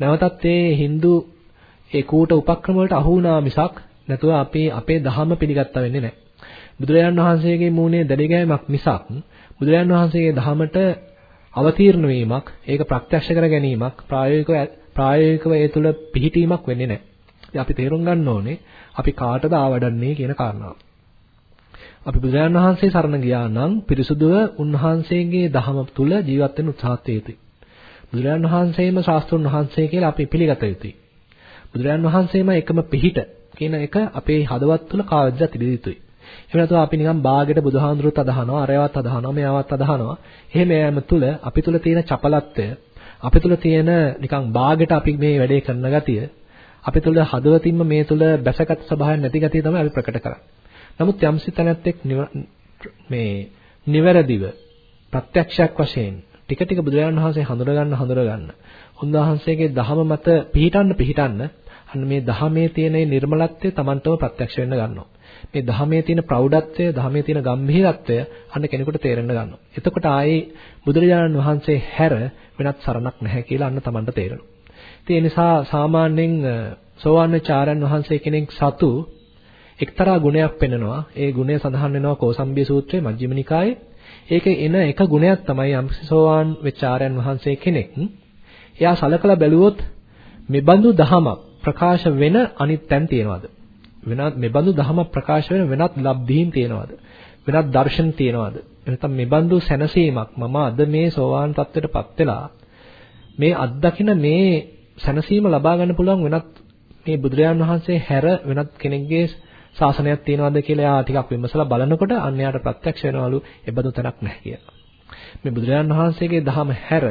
නැවතත් ඒ Hindu ඒ කූට උපක්‍රම වලට අහු වුණා මිසක් නැතුව අපි අපේ ධර්ම පිළිගත්තා වෙන්නේ නැහැ. බුදුරජාණන් වහන්සේගේ මූණේ දැඩිගෑමක් මිසක් බුදුරජාණන් වහන්සේගේ ධහමට අවතීර්ණ වීමක්, ඒක ප්‍රත්‍යක්ෂ කර ගැනීමක්, ප්‍රායෝගිකව ප්‍රායෝගිකව ඒ තුල පිහිටීමක් වෙන්නේ නැහැ. ඉතින් අපි තේරුම් ගන්න ඕනේ අපි කාටද ආවඩන්නේ කියන කාරණාව. අපි බුදුරජාණන් වහන්සේ සරණ ගියා නම් පිරිසුදුව උන්වහන්සේගේ දහම තුල ජීවත් වෙන්න උත්සාහත් යුතුයි. බුදුරජාණන් වහන්සේම ශාස්ත්‍රුන් වහන්සේ කියලා අපි පිළිගත යුතුයි. බුදුරජාණන් වහන්සේම එකම පිහිට කියන එක අපේ හදවත් තුල කාවද්දා තිබිය යුතුයි. එහෙම නැත්නම් අපි නිකන් බාගෙට බුදුහාඳුරුත් අදහනවා, අරයවත් අදහනවා, මෙයාවත් අදහනවා. එහෙම යෑම තුල අපි තුල තියෙන චපලත්වය, අපි තුල තියෙන නිකන් බාගෙට අපි මේ වැඩේ කරන ගතිය, අපි තුල හදවතින්ම මේ තුල බැසගත් ස්වභාවයක් නැති ගතිය තමයි අපි ප්‍රකට කරන්නේ. නමුත් යම්සි තැනැත්තෙක් මේ නිවැරදිව ප්‍රත්‍යක්ෂයක් වශයෙන් ටික ටික බුදුරජාණන් වහන්සේ හඳුනගන්න හඳුනගන්න උන්වහන්සේගේ දහම මත පිහිටන්න පිහිටන්න අන්න මේ දහමේ තියෙන නිර්මලත්වය Tamanටම ප්‍රත්‍යක්ෂ වෙන්න ගන්නවා. මේ දහමේ තියෙන ප්‍රෞಢත්වය, දහමේ තියෙන ගම්භීරත්වය අන්න කෙනෙකුට තේරෙන්න ගන්නවා. එතකොට ආයේ බුදුරජාණන් වහන්සේ හැර වෙනත් සරණක් නැහැ කියලා අන්න Tamanට තේරෙනවා. ඉතින් ඒ නිසා සාමාන්‍යයෙන් සෝවාන් චාරයන් වහන්සේ කෙනෙක් සතු එක්තරා ගුණයක් පෙන්වනවා. ඒ ගුණය සඳහන් වෙනවා කෝසම්බිය සූත්‍රයේ මජ්ක්‍ධිම නිකායේ. ඒකේ එන එක ගුණයක් තමයි යම්සෝවාන් වෙච්චාරයන් වහන්සේ කෙනෙක්. එයා සලකලා බැලුවොත් මෙබඳු දහමක් ප්‍රකාශ වෙන අනිත් තැන් තියනවාද? වෙනත් මෙබඳු දහමක් ප්‍රකාශ වෙන වෙනත් ලබ්ධීන් තියනවාද? වෙනත් දර්ශන තියනවාද? නැත්නම් මෙබඳු සැනසීමක් මම අද මේ සෝවාන් තත්ත්වයටපත් වෙලා මේ අත්දකින මේ සැනසීම ලබා ගන්න පුළුවන් වෙනත් මේ බුදුරජාන් වහන්සේ හැර වෙනත් කෙනෙක්ගේ ශාසනයක් තියනවාද කියලා එයා ටිකක් විමසලා බලනකොට අන්න යාට ප්‍රත්‍යක්ෂ වෙනවලු එබඳු තැනක් නැහැ කියලා. මේ බුදුරජාන් වහන්සේගේ දහම හැර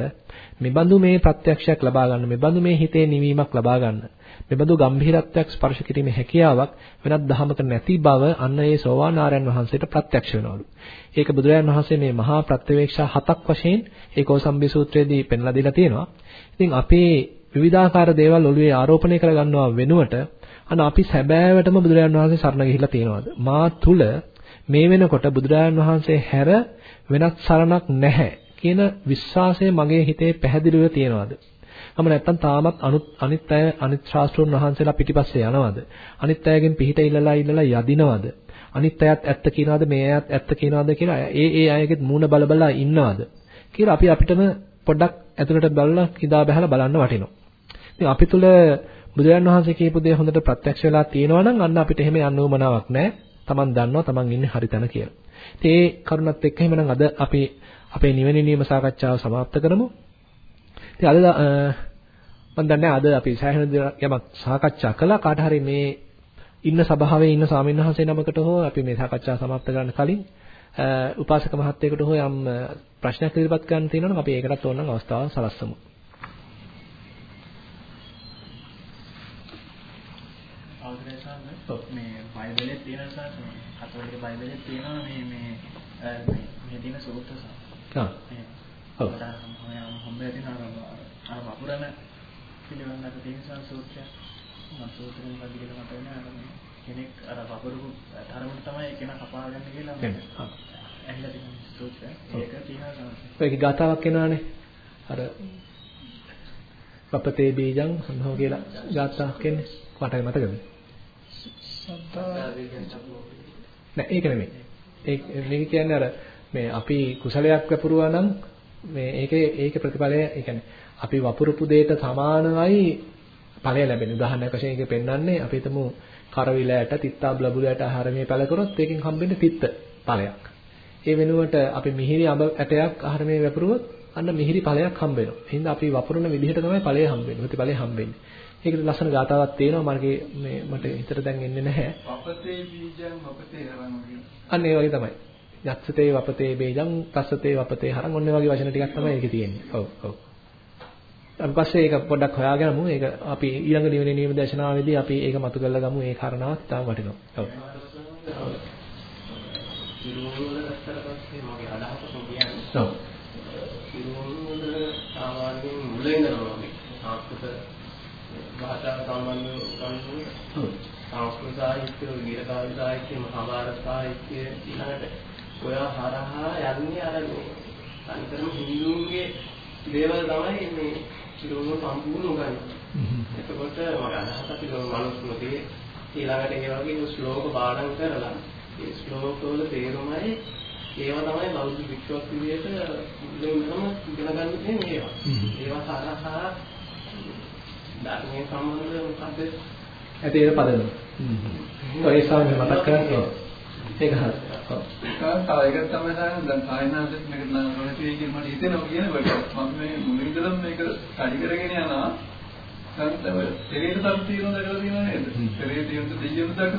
මෙබඳු මේ ප්‍රත්‍යක්ෂයක් ලබා ගන්න, මෙබඳු මේ හිතේ නිවීමක් ලබා ගන්න, මෙබඳු ගම්භීරත්වයක් ස්පර්ශ කිරීමේ හැකියාවක් වෙනත් දහමක නැති බව අන්න ඒ සෝවාන් ආරයන් වහන්සේට ප්‍රත්‍යක්ෂ වෙනවලු. ඒක බුදුරජාන් වහන්සේ මේ මහා ප්‍රත්‍යවේක්ෂා හතක් වශයෙන් ඒ කෝසම්බි සූත්‍රයේදී පෙන්ලා දීලා තියෙනවා. ඉතින් අපේ විවිධාකාර දේවල් ඔළුවේ ආරෝපණය කරගන්නවා වෙනුවට අන්න අපි සැබෑවටම බුදුරජාණන් වහන්සේ සරණ ගිහිල්ලා තියෙනවද? මා තුල මේ වෙනකොට බුදුරජාණන් වහන්සේ හැර වෙනත් සරණක් නැහැ කියන විශ්වාසය මගේ හිතේ පැහැදිලිව තියෙනවද? මම නැත්තම් තාමත් අනුත් අනිත් අය අනිත් ශාස්ත්‍රෝන් වහන්සේලා පිටිපස්සේ යනවද? අනිත් අයගෙන් පිහිට ඉල්ලලා ඉල්ලලා යදිනවද? අනිත් අයත් ඇත්ත කියනවද මේ අයත් ඇත්ත කියනවද කියලා ඒ ඒ අයගෙත් මූණ බල බලා ඉන්නවද? කියලා අපි අපිටම පොඩ්ඩක් ඇතුළට බලලා කිදා බහලා බලන්න වටිනවා. ඉතින් අපි තුල බුදුරජාන් වහන්සේ කියපු දේ හොඳට ප්‍රත්‍යක්ෂ වෙලා තියෙනවා නම් අන්න අපිට එහෙම යන්න උවමනාවක් නැහැ. Taman දන්නවා Taman ඉන්නේ හරි තැන කියලා. ඉතින් ඒ කරුණත් එක්ක එහෙමනම් අද අපි අපේ නිවෙන නියම සාකච්ඡාව સમાપ્ત කරමු. ඉතින් අද මම දන්නේ අද අපි සෑහෙන යමක් සාකච්ඡා කළා කාට හරි මේ ඉන්න සභාවේ ඉන්න ස්වාමින්වහන්සේ නමකට හෝ අපි මේ සාකච්ඡා સમાප්ත කරන්න කලින් උපාසක මහත්තයෙකුට හෝ යම් ප්‍රශ්නයක් ඉදිරිපත් කරන්න තියෙනවනම් අපි ඒකටත් ඕනනම් අවස්ථාව සලස්සමු. අවුරුද්දේ සාර්ථක මේ බයිබලයේ තියෙන සාර්ථක කතෝලික බයිබලයේ තියෙනවා මේ මේ මේ තියෙන සූත්‍ර සාර්ථක. හා. ඔව්. හොම්බේ තියෙන අර අර වපුරන පිළිවෙලකට තියෙන සූත්‍රය. මම සූත්‍රෙ මොකක්ද කියලා මට වෙන්නේ කෙනෙක් අර වපුරපු තරමට තමයි කෙනා කපා ගන්න කියලා ඇහිලා තියෙන සූත්‍රය. ඒක තියෙනවා. ඒකේ ගාතාවක් එනවානේ. අර වපතේ බීජං සම්භව කියලා ගාතාවක් එන්නේ. කොහටද මතකද? නෑ ඒක නෙමෙයි. ඒ මේක කියන්නේ අර මේ අපි කුසලයක් වපුරුවා නම් මේ ඒකේ ඒකේ ප්‍රතිඵලය ඒ කියන්නේ අපි වපුරපු දෙයට සමානයි ඵලය ලැබෙන. උදාහරණයක් වශයෙන් ඒක පෙන්වන්නේ අපි හිතමු කරවිලයට තිත්තා බ්ලබුලයට ආහාර මේ පැල කරොත් ඒකෙන් හම්බෙන්නේ තිත්ත ඵලයක්. ඒ වෙනුවට අපි මිහිරි අඹ ඇටයක් ආහාර මේ වපුරුවොත් අන්න මිහිරි ඵලයක් හම්බ වෙනවා. එහෙනම් අපි වපුරන විදිහට තමයි ඵලය හම්බ වෙන්නේ. ප්‍රතිඵලය හම්බ වෙන්නේ. ඒකට ලස්සන ගාතාවක් තියෙනවා මගේ මේ මට හිතට දැන් එන්නේ නැහැ. වපතේ බීජං වපතේ හරං අන්න ඒ වගේ තමයි. යක්ෂතේ වපතේ බීජං තස්සතේ වපතේ හරං ඔන්න වගේ වචන ටිකක් තමයි ඒකේ තියෙන්නේ. ඔව් ඔව්. ඊට පස්සේ ඒක පොඩ්ඩක් හොයාගෙන යමු. ඒක අපි ඊළඟ නිවෙන නියම දේශනාවේදී අපි ඒක මතු කරලා ගමු. ඒ කාරණාවත් තාම වටිනවා. ඔව්. ඔව්. සාමාන්‍යයෙන් මුලින්ම සංස්කෘත භාෂාව සම්බන්ධව ගන්නකොට සංස්කෘත සාහිත්‍ය, වීරකාව්‍ය සාහිත්‍ය, මහාභාරත සාහිත්‍ය ඊළඟට ඔය හරහා යන්නේ අර මේ අනිතරම හින්දුන්ගේ දේවල් තමයි මේ චිරුණු සම්පූර්ණ උගන්වන්නේ. එතකොට මම අදහස් අපි මනුස්මෘතියේ ඊළඟට ඒ වගේ ශ්ලෝක පාඩම් කරලා ඒ ශ්ලෝක වල තේරුමයි ඒවා තමයි බෞද්ධ වික්ෂෝප විදියට මුලින්ම ඉගෙන ගන්න තියෙන ඒවා. ඒවා හරහා ධර්මයේ සම්බන්ධ මොකද? ඇයි ඒක පදනම? හ්ම්. ඔය සාමය මතක් කරගන්න. ඒක හරි. ඔව්. එකක් තමයි සායන දැන් සායනාදෙත් මේක නම් රොණිතේ කියන මට හිතෙනවා කියනකොට මම මේ මුලින් ඉඳලම මේක ස්ටඩි කරගෙන යනවා. පෙරේත තම් තියෙනවා දැකලා තියෙනව නේද? පෙරේත තියෙන දෙයියන් දැක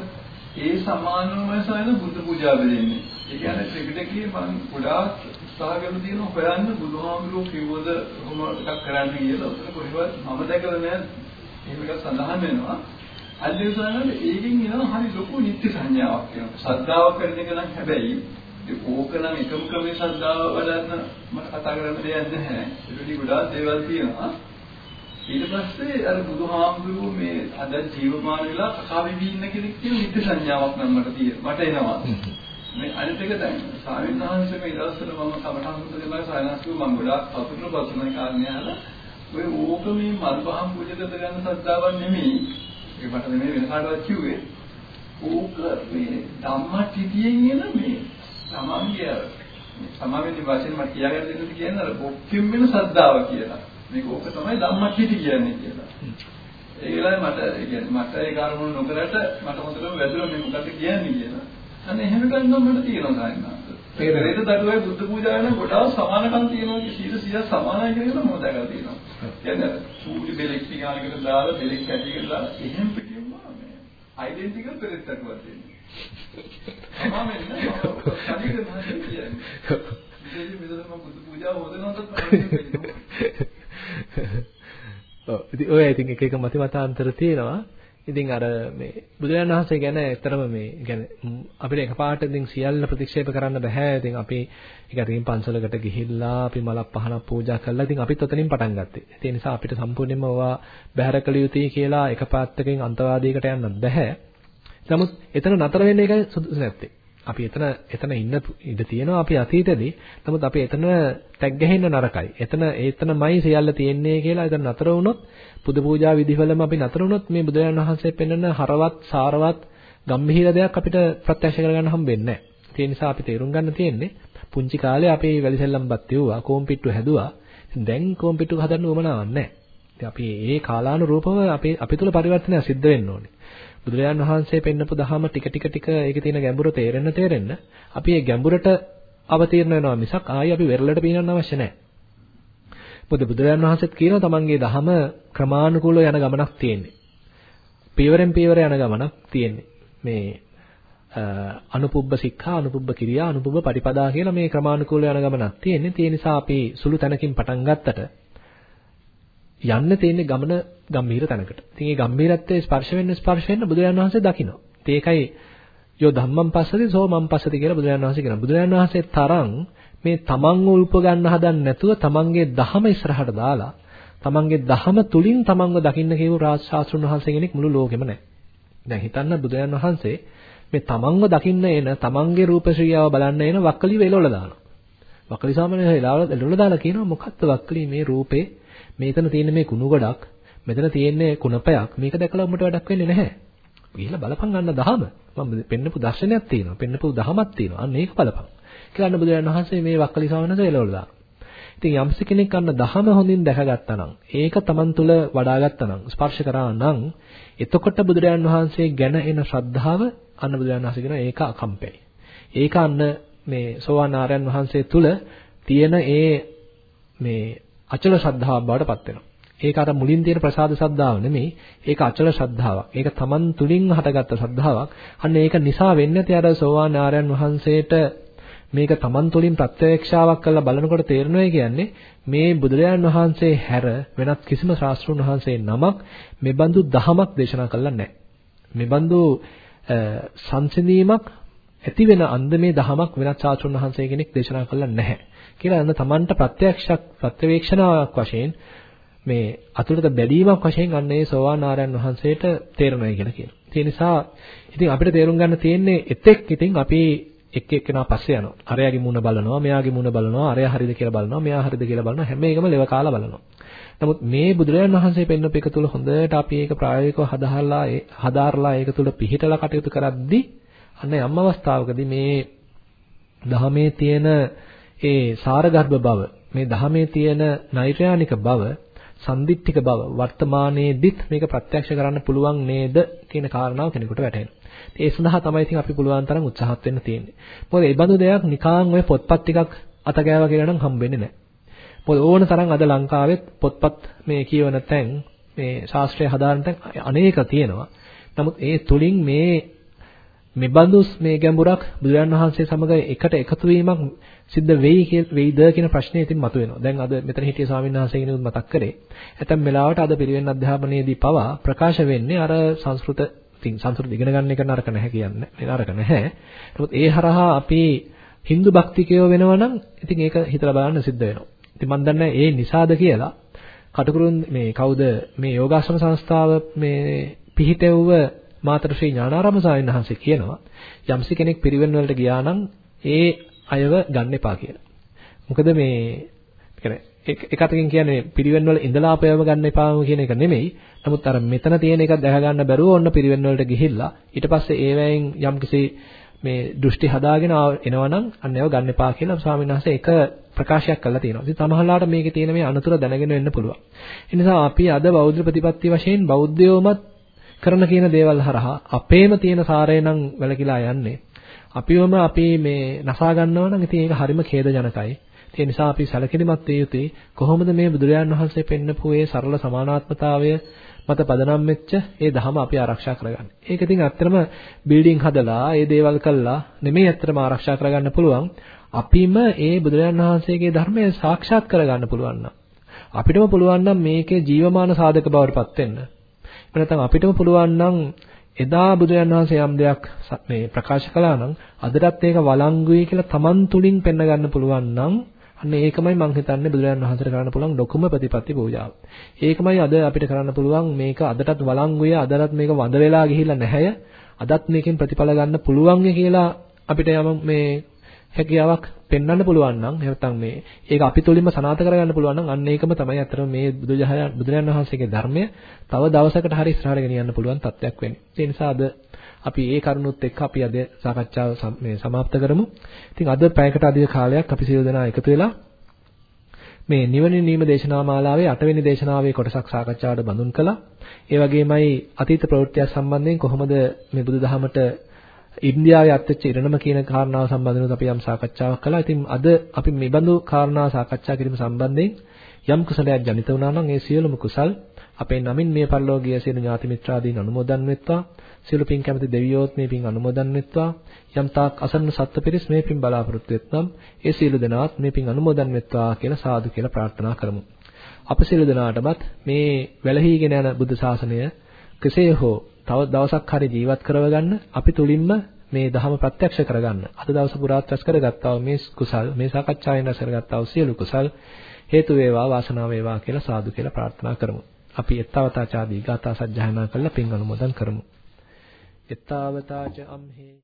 ඒ සමානවම සායන බුද්ධ පූජා වෙන්නේ. ඒ කියන්නේ ත්‍රිපිටකයේ මම ගොඩාක් උත්සාහ කරලා තියෙනවා හොයන්න බුදුහාමුදුරුවෝ කිව්වද කොහොම එකක් කරන්න කියලා. ඒක කොහෙවත් මම දැකලා නෑ. එහෙම එකක් සඳහන් වෙනවා. අල්ලේසනවල ඒකෙන් එනවා හරි ලොකු නිත්‍ය සංඥාවක් වෙනවා. ශ්‍රද්ධාව කරන එක නම් හැබැයි ඕක නම් එකම ක්‍රමේ ශ්‍රද්ධාව වඩන්න මට කතා කරන්න දෙයක් නැහැ. ඒකදී ගොඩාක් දේවල් තියෙනවා. ඊට පස්සේ අර බුදුහාමුදුරුවෝ මේ අද ජීවමාන වෙලා කකා වෙවි ඉන්න කෙනෙක් කියන නිත්‍ය සංඥාවක් නම් මට තියෙනවා. මට එනවා. මේ අනිත් එක දැන් ස්වාමීන් වහන්සේ මේ දවස්වල මම කමඨාන් සුද්ධ කරලා සායනස්කු මම ගොඩාක් පතුරු පතුරුයි කාරණේ අහලා ඔය ඕක මේ මල්පහම් පූජක කරගන්න සද්ධාවක් නෙමෙයි ඒක මට නෙමෙයි වෙන කාටවත් කිව්වේ. ඕක මේ ධම්මටිතියෙන් එන මේ තමන්ගේ සමාවෙන්නේ වචන මට කියාගන්න දෙන්න කියන්නේ අර බොක්කෙන් වෙන සද්දාව කියලා. මේක ඕක තමයි ධම්මටිති කියන්නේ කියලා. ඒ වෙලාවේ මට කියන්නේ මට ඒ කාර්මුණ නොකරට මට හොඳටම වැදුණා මේ මොකද්ද කියන්නේ කියලා. අන්න එහෙම ගන්නම් මට තියෙනවා සායනාත. ඒ පෙරේත දඩුවයි බුද්ධ පූජා වෙන ගොඩාක් සමානකම් තියෙනවා කී 100 100 සමානයි කියලා මම දැකලා තියෙනවා. කියන්නේ චූලි බෙලෙක් ටිකාලකට දාලා බෙලෙක් කැටියකට දාලා එහෙම පිටින්ම මේ ඩෙන්ටිකල් පෙරේත දඩුවක් දෙන්නේ. සමාවෙන්න කඩේට මහත් කියන්නේ. විශේෂයෙන් මෙතන මම බුද්ධ පූජා හොදනවද ඔව් ඉතින් ඔය ඉතින් එක එක මත මතාන්තර තියෙනවා. ඉතින් අර මේ බුදුරජාණන් වහන්සේ ගැන ඇත්තරම මේ කියන්නේ අපිට එකපාරට ඉතින් සියල්ල ප්‍රතික්ෂේප කරන්න බෑ. ඉතින් අපි ඒක අතින් පන්සලකට ගිහිල්ලා අපි මලක් පහනක් පූජා කරලා ඉතින් අපිත් ඔතනින් පටන් ගත්තේ. ඒ නිසා අපිට සම්පූර්ණයෙන්ම ඔවා බැහැර කළ යුතුයි කියලා එකපාරටකින් අන්තවාදයකට යන්න බෑ. නමුත් එතන නතර වෙන්න එකයි සුදුසු නැත්තේ. අපි එතන එතන ඉන්න ඉඩ තියෙනවා අපි අතීතෙදී. නමුත් අපි එතන ටැග් ගහන්න නරකයි. එතන එතනමයි සියල්ල තියෙන්නේ කියලා එතන නතර වුණොත් පුද පූජා විධිවලම අපි නතර වුණොත් මේ බුදුරජාණන් වහන්සේ පෙන්වන හරවත් සාරවත් ගම්භීර දෙයක් අපිට ප්‍රත්‍යක්ෂ කරගන්න හම්බෙන්නේ නැහැ. ඒ නිසා අපි තේරුම් ගන්න තියෙන්නේ පුංචි කාලේ අපි වැලිසෙල්ලම්පත් යුවා, කොම්පිට්ටු හැදුවා. දැන් කොම්පිට්ටු හදන්න උවමනාවක් නැහැ. ඉතින් අපි මේ කාලානුරූපව අපි අපි තුල පරිවර්තනයක් සිද්ධ වෙන්න ඕනේ. බුදුරජාන් වහන්සේ පෙන්නපු දහම ටික ටික ටික ඒකේ තියෙන ගැඹුර තේරෙන්න තේරෙන්න අපි මේ ගැඹුරට අවතීර්ණ වෙනවා මිසක් ආයි අපි වෙරළට පීනන්න අවශ්‍ය නැහැ. මොකද බුදුරජාන් වහන්සේත් කියනවා තමන්ගේ දහම ක්‍රමානුකූලව යන ගමනක් තියෙන්නේ. පියවරෙන් පියවර යන ගමනක් තියෙන්නේ. මේ අනුපුබ්බ සික්ඛා අනුපුබ්බ කිරියා අනුපුබ්බ පටිපදා කියලා මේ ක්‍රමානුකූල යන ගමනක් තියෙන්නේ. ඒ නිසා අපි සුළු තැනකින් පටන් ගත්තට යන්න තියෙන්නේ ගමන ගම්භීර තැනකට. ඉතින් මේ ගම්භීරත්වයේ ස්පර්ශ වෙන්න ස්පර්ශ වෙන්න බුදුරජාණන් වහන්සේ දකිනවා. ඉතින් ඒකයි යෝ ධම්මං පස්සති සෝ මං පස්සති කියලා බුදුරජාණන් වහන්සේ කියනවා. බුදුරජාණන් වහන්සේ තරම් මේ තමන් උල්ප ගන්න හදන්නේ නැතුව තමන්ගේ දහම ඉස්සරහට දාලා තමන්ගේ දහම තුලින් තමන්ව දකින්න කියපු රාජශාස්ත්‍රුන් වහන්සේ කෙනෙක් මුළු ලෝකෙම නැහැ. දැන් හිතන්න බුදුරජාණන් වහන්සේ මේ තමන්ව දකින්න එන තමන්ගේ රූප ශ්‍රියාව බලන්න එන වක්කලි වෙලවල දානවා. වක්කලි සාමාන්‍යයෙන් එලවල දාලා කියනවා මොකක්ද වක්කලි මේ රූපේ මේතන තියෙන මේ කුණු ගොඩක් මෙතන තියෙන්නේ කුණපයක් මේක දැකලා උඹට වැඩක් වෙන්නේ නැහැ. ගිහිල්ලා බලපන් ගන්න දහම. මම පෙන්නපු දර්ශනයක් තියෙනවා. පෙන්නපු දහමක් තියෙනවා. අන්න ඒක බලපන්. කියලා අන්න බුදුරජාණන් වහන්සේ මේ වක්කලි සාමාන්‍යයෙන් එලවල දානවා. ඉතින් යම්ස කෙනෙක් අන්න දහම හොඳින් දැකගත්තා නම් ඒක Taman තුල වඩාගත්තා නම් ස්පර්ශ කරා නම් එතකොට බුදුරජාන් වහන්සේ ගැන එන ශ්‍රද්ධාව අන්න බුදුරජාන් වහන්සේ කියන ඒක අකම්පයි. ඒක අන්න මේ සෝවාන් ආර්යයන් වහන්සේ තුල තියෙන ඒ මේ අචල ශ්‍රද්ධාවක් බවට පත් වෙනවා. ඒක අර මුලින් තියෙන ප්‍රසාද ශ්‍රද්ධාව නෙමෙයි. ඒක අචල ශ්‍රද්ධාවක්. ඒක Taman තුලින් හටගත්ත ශ්‍රද්ධාවක්. අන්න ඒක නිසා වෙන්නේ නැති අර සෝවාන් ආර්යයන් වහන්සේට මේක Taman තුලින් ප්‍රත්‍යක්ෂාවක් කරලා බලනකොට තේරෙනවා කියන්නේ මේ බුදුරජාණන් වහන්සේ හැර වෙනත් කිසිම ශාස්ත්‍රුන් වහන්සේ නමක් මෙබඳු දහමක් දේශනා කළා නැහැ. මෙබඳු සංසිඳීමක් ඇති වෙන අන්දමේ දහමක් වෙනත් ශාස්ත්‍රුන් වහන්සේ කෙනෙක් දේශනා කළා නැහැ. කියලා අන්න Tamanට ප්‍රත්‍යක්ෂක් ප්‍රත්‍යවේක්ෂණාවක් වශයෙන් මේ අතුලත බැලීමක් වශයෙන් අන්න ඒ සෝවාන් ආරයන් වහන්සේට තේරෙනවා කියලා කියනවා. ඒ නිසා ඉතින් අපිට තේරුම් ගන්න තියෙන්නේ එතෙක් ඉතින් අපි එක් එක්කෙනා පස්සේ යනවා. අරයාගේ මූණ බලනවා, මෙයාගේ මූණ බලනවා, අරයා හරිද කියලා බලනවා, මෙයා හරිද කියලා බලනවා. හැම එකම ලෙව කාලා බලනවා. නමුත් මේ බුදුරජාණන් වහන්සේ පෙන්වපු එක තුල හොඳට අපි ඒක ප්‍රායෝගිකව හදාහලා හදාarලා ඒක තුල පිහිටලා කටයුතු කරද්දී අන්න යම් අවස්ථාවකදී මේ ධහමේ තියෙන ඒ සාරගර්භ බව, මේ ධහමේ තියෙන නෛර්යානික බව, සම්දිත්තික බව වර්තමානයේදීත් මේක ප්‍රත්‍යක්ෂ කරන්න පුළුවන් නේද කියන කාරණාව කෙනෙකුට වැටහෙනවා. ඒ සඳහා තමයි ඉතින් අපි පුළුවන් තරම් උත්සාහත් වෙන්න තියෙන්නේ. මොකද මේ බඳු දෙයක් නිකාන් ඔය පොත්පත් ටිකක් අත ගෑවා කියලා නම් හම්බෙන්නේ නැහැ. මොකද ඕන තරම් අද ලංකාවෙත් පොත්පත් මේ කියවන තැන් මේ ශාස්ත්‍රය හදාරන තැන් අනේක තියෙනවා. නමුත් ඒ තුලින් මේ මෙබඳු මේ ගැඹුරක් බුදුරජාණන් වහන්සේ සමග එකට එකතු වීමක් සිද්ධ වෙයි වෙයිද කියන ප්‍රශ්නේ ඉතින් මතුවෙනවා. දැන් අද මෙතන හිටිය ස්වාමීන් වහන්සේ කෙනෙකුත් මතක් කරේ. ඇතැම් වෙලාවට අද පිරිවෙන් අධ්‍යාපනයේදී පවා ප්‍රකාශ වෙන්නේ අර සංස්කෘත ඉතින් සංස්කෘත ඉගෙන ගන්න එක නරක නැහැ කියන්නේ. නරක නැහැ. නමුත් ඒ හරහා අපි Hindu භක්තිකයෝ වෙනවා නම් ඉතින් ඒක හිතලා බලන්න සිද්ධ වෙනවා. ඉතින් මම දන්නේ ඒ නිසාද කියලා කටුකුරුන් මේ කවුද මේ යෝගාශ්‍රම සංස්ථාව මේ පිහිටෙව්ව මාතර ශ්‍රී ඥානාරාම ස්වාමීන් වහන්සේ කියනවා යම්සි කෙනෙක් පිරිවෙන් වලට ගියා නම් ඒ අයව ගන්න එපා කියලා. මොකද මේ කියන්නේ එක අතකින් කියන්නේ පිරිවෙන් වල ඉඳලා අපයව ගන්න එපාම කියන එක නෙමෙයි. නමුත් අර මෙතන තියෙන එක දැක ගන්න බැරුව ඔන්න පිරිවෙන් වලට ගිහිල්ලා ඊට පස්සේ ඒවැයෙන් යම්කිසි මේ දෘෂ්ටි හදාගෙන එනවනම් අන්න ඒව ගන්න එපා කියලා ස්වාමීන් වහන්සේ එක ප්‍රකාශයක් කළා තියෙනවා. ඉතින් සමහරලාට මේකේ තියෙන මේ අනතුර දැනගෙන වෙන්න පුළුවන්. ඒ නිසා අපි අද බෞද්ධ ප්‍රතිපත්ති වශයෙන් බෞද්ධයෝමත් කරන කියන දේවල් හරහා අපේම තියෙන සාරය නම් වැළකීලා යන්නේ. අපිවම අපි මේ නසා ගන්නවා නම් ඉතින් ඒක හරිම ඛේදජනකයි. ඒ නිසා අපි සැලකිලිමත් වේ යුතුයි කොහොමද මේ බුදුරජාණන් වහන්සේ පෙන්නපු ඒ සරල සමානාත්මතාවය මත පදනම් වෙච්ච ඒ ධහම අපි ආරක්ෂා කරගන්නේ. ඒක ඉතින් ඇත්තටම බිල්ඩින් හදලා ඒ දේවල් කළා නෙමෙයි ඇත්තටම ආරක්ෂා කරගන්න පුළුවන්. අපිම ඒ බුදුරජාණන් වහන්සේගේ ධර්මය සාක්ෂාත් කරගන්න පුළුවන් නම් අපිටම පුළුවන් නම් මේකේ ජීවමාන සාධක බවට පත් වෙන්න. නැත්නම් අපිටම පුළුවන් නම් එදා බුදුරජාණන් වහන්සේ යම් දෙයක් මේ ප්‍රකාශ කළා නම් අදටත් ඒක වළංගුයි කියලා Taman තුලින් පෙන්න ගන්න පුළුවන් නම් අන්න ඒකමයි මම හිතන්නේ බුදුරජාණන් වහන්සේට කරන්න පුළුවන් ලොකුම ප්‍රතිපත්ති පූජාව. ඒකමයි අද අපිට කරන්න පුළුවන් මේක අදටත් වළංගුය අදටත් මේක වඳ වෙලා ගිහිල්ලා නැහැය. අදත් මේකෙන් ප්‍රතිඵල ගන්න පුළුවන් කියලා අපිට යම මේ හැකියාවක් පෙන්වන්න පුළුවන් නම් නැත්නම් මේ ඒක අපි තුලින්ම සනාථ කරගන්න පුළුවන් නම් අන්න ඒකම තමයි අතර මේ බුදුරජාණන් වහන්සේගේ ධර්මය තව දවසකට හරි ඉස්සරහට ගෙනියන්න පුළුවන් තත්ත්වයක් වෙන්නේ. ඒ නිසා අද අපි ඒ කරුණුත් එක්ක අපි අද සාකච්ඡාව මේ સમાપ્ત කරමු. ඉතින් අද පැයකට අධික කාලයක් අපි සියලු දෙනා එකතු වෙලා මේ නිවන නීම දේශනා මාලාවේ 8 වෙනි දේශනාවේ කොටසක් සාකච්ඡාවට බඳුන් කළා. ඒ වගේමයි අතීත ප්‍රවෘත්තිය සම්බන්ධයෙන් කොහොමද මේ බුදුදහමට ඉන්දියාවේ අත්වෙච්ච ඉරණම කියන කාරණාව සම්බන්ධව අපි යම් සාකච්ඡාවක් කළා. ඉතින් අද අපි මේ බඳු කාරණා සාකච්ඡා කිරීම සම්බන්ධයෙන් යම් කුසලයක් ජනිත වුණා නම් ඒ සියලුම කුසල් අපේ නමින් මේ පරිලෝකීය සියලු ඥාති මිත්‍රාදීන් අනුමෝදන් වෙත්වා. සියලු පින් කැමති දෙවියෝත් මේ පින් අනුමෝදන් වෙත්වා. යම් තාක් අසන්න සත්ත්ව පිරිස් මේ පින් බලාපොරොත්තු වෙත්නම් ඒ සියලු දෙනාත් මේ පින් අනුමෝදන් වෙත්වා කියලා සාදු කියලා ප්‍රාර්ථනා කරමු. අප සියලු දෙනාටමත් මේ වැළහීගෙන යන බුද්ධ ශාසනය කෙසේ හෝ තව දවසක් හරි ජීවත් කරවගන්න අපි තුලින්ම මේ ධහම ප්‍රත්‍යක්ෂ කරගන්න. අද දවස පුරාත් රැස් කරගත්තා වූ මේ කුසල් මේ සාකච්ඡාවෙන් රැස් කරගත්තා වූ සියලු කුසල් හේතු වේවා වාසනාව වේවා කියලා සාදු කියලා ප්‍රාර්ථනා කරමු. අපි ettavataචාදී ගාථා සජ්ජායනා කරලා පින් අනුමෝදන් කරමු. ettavataච අම්හේ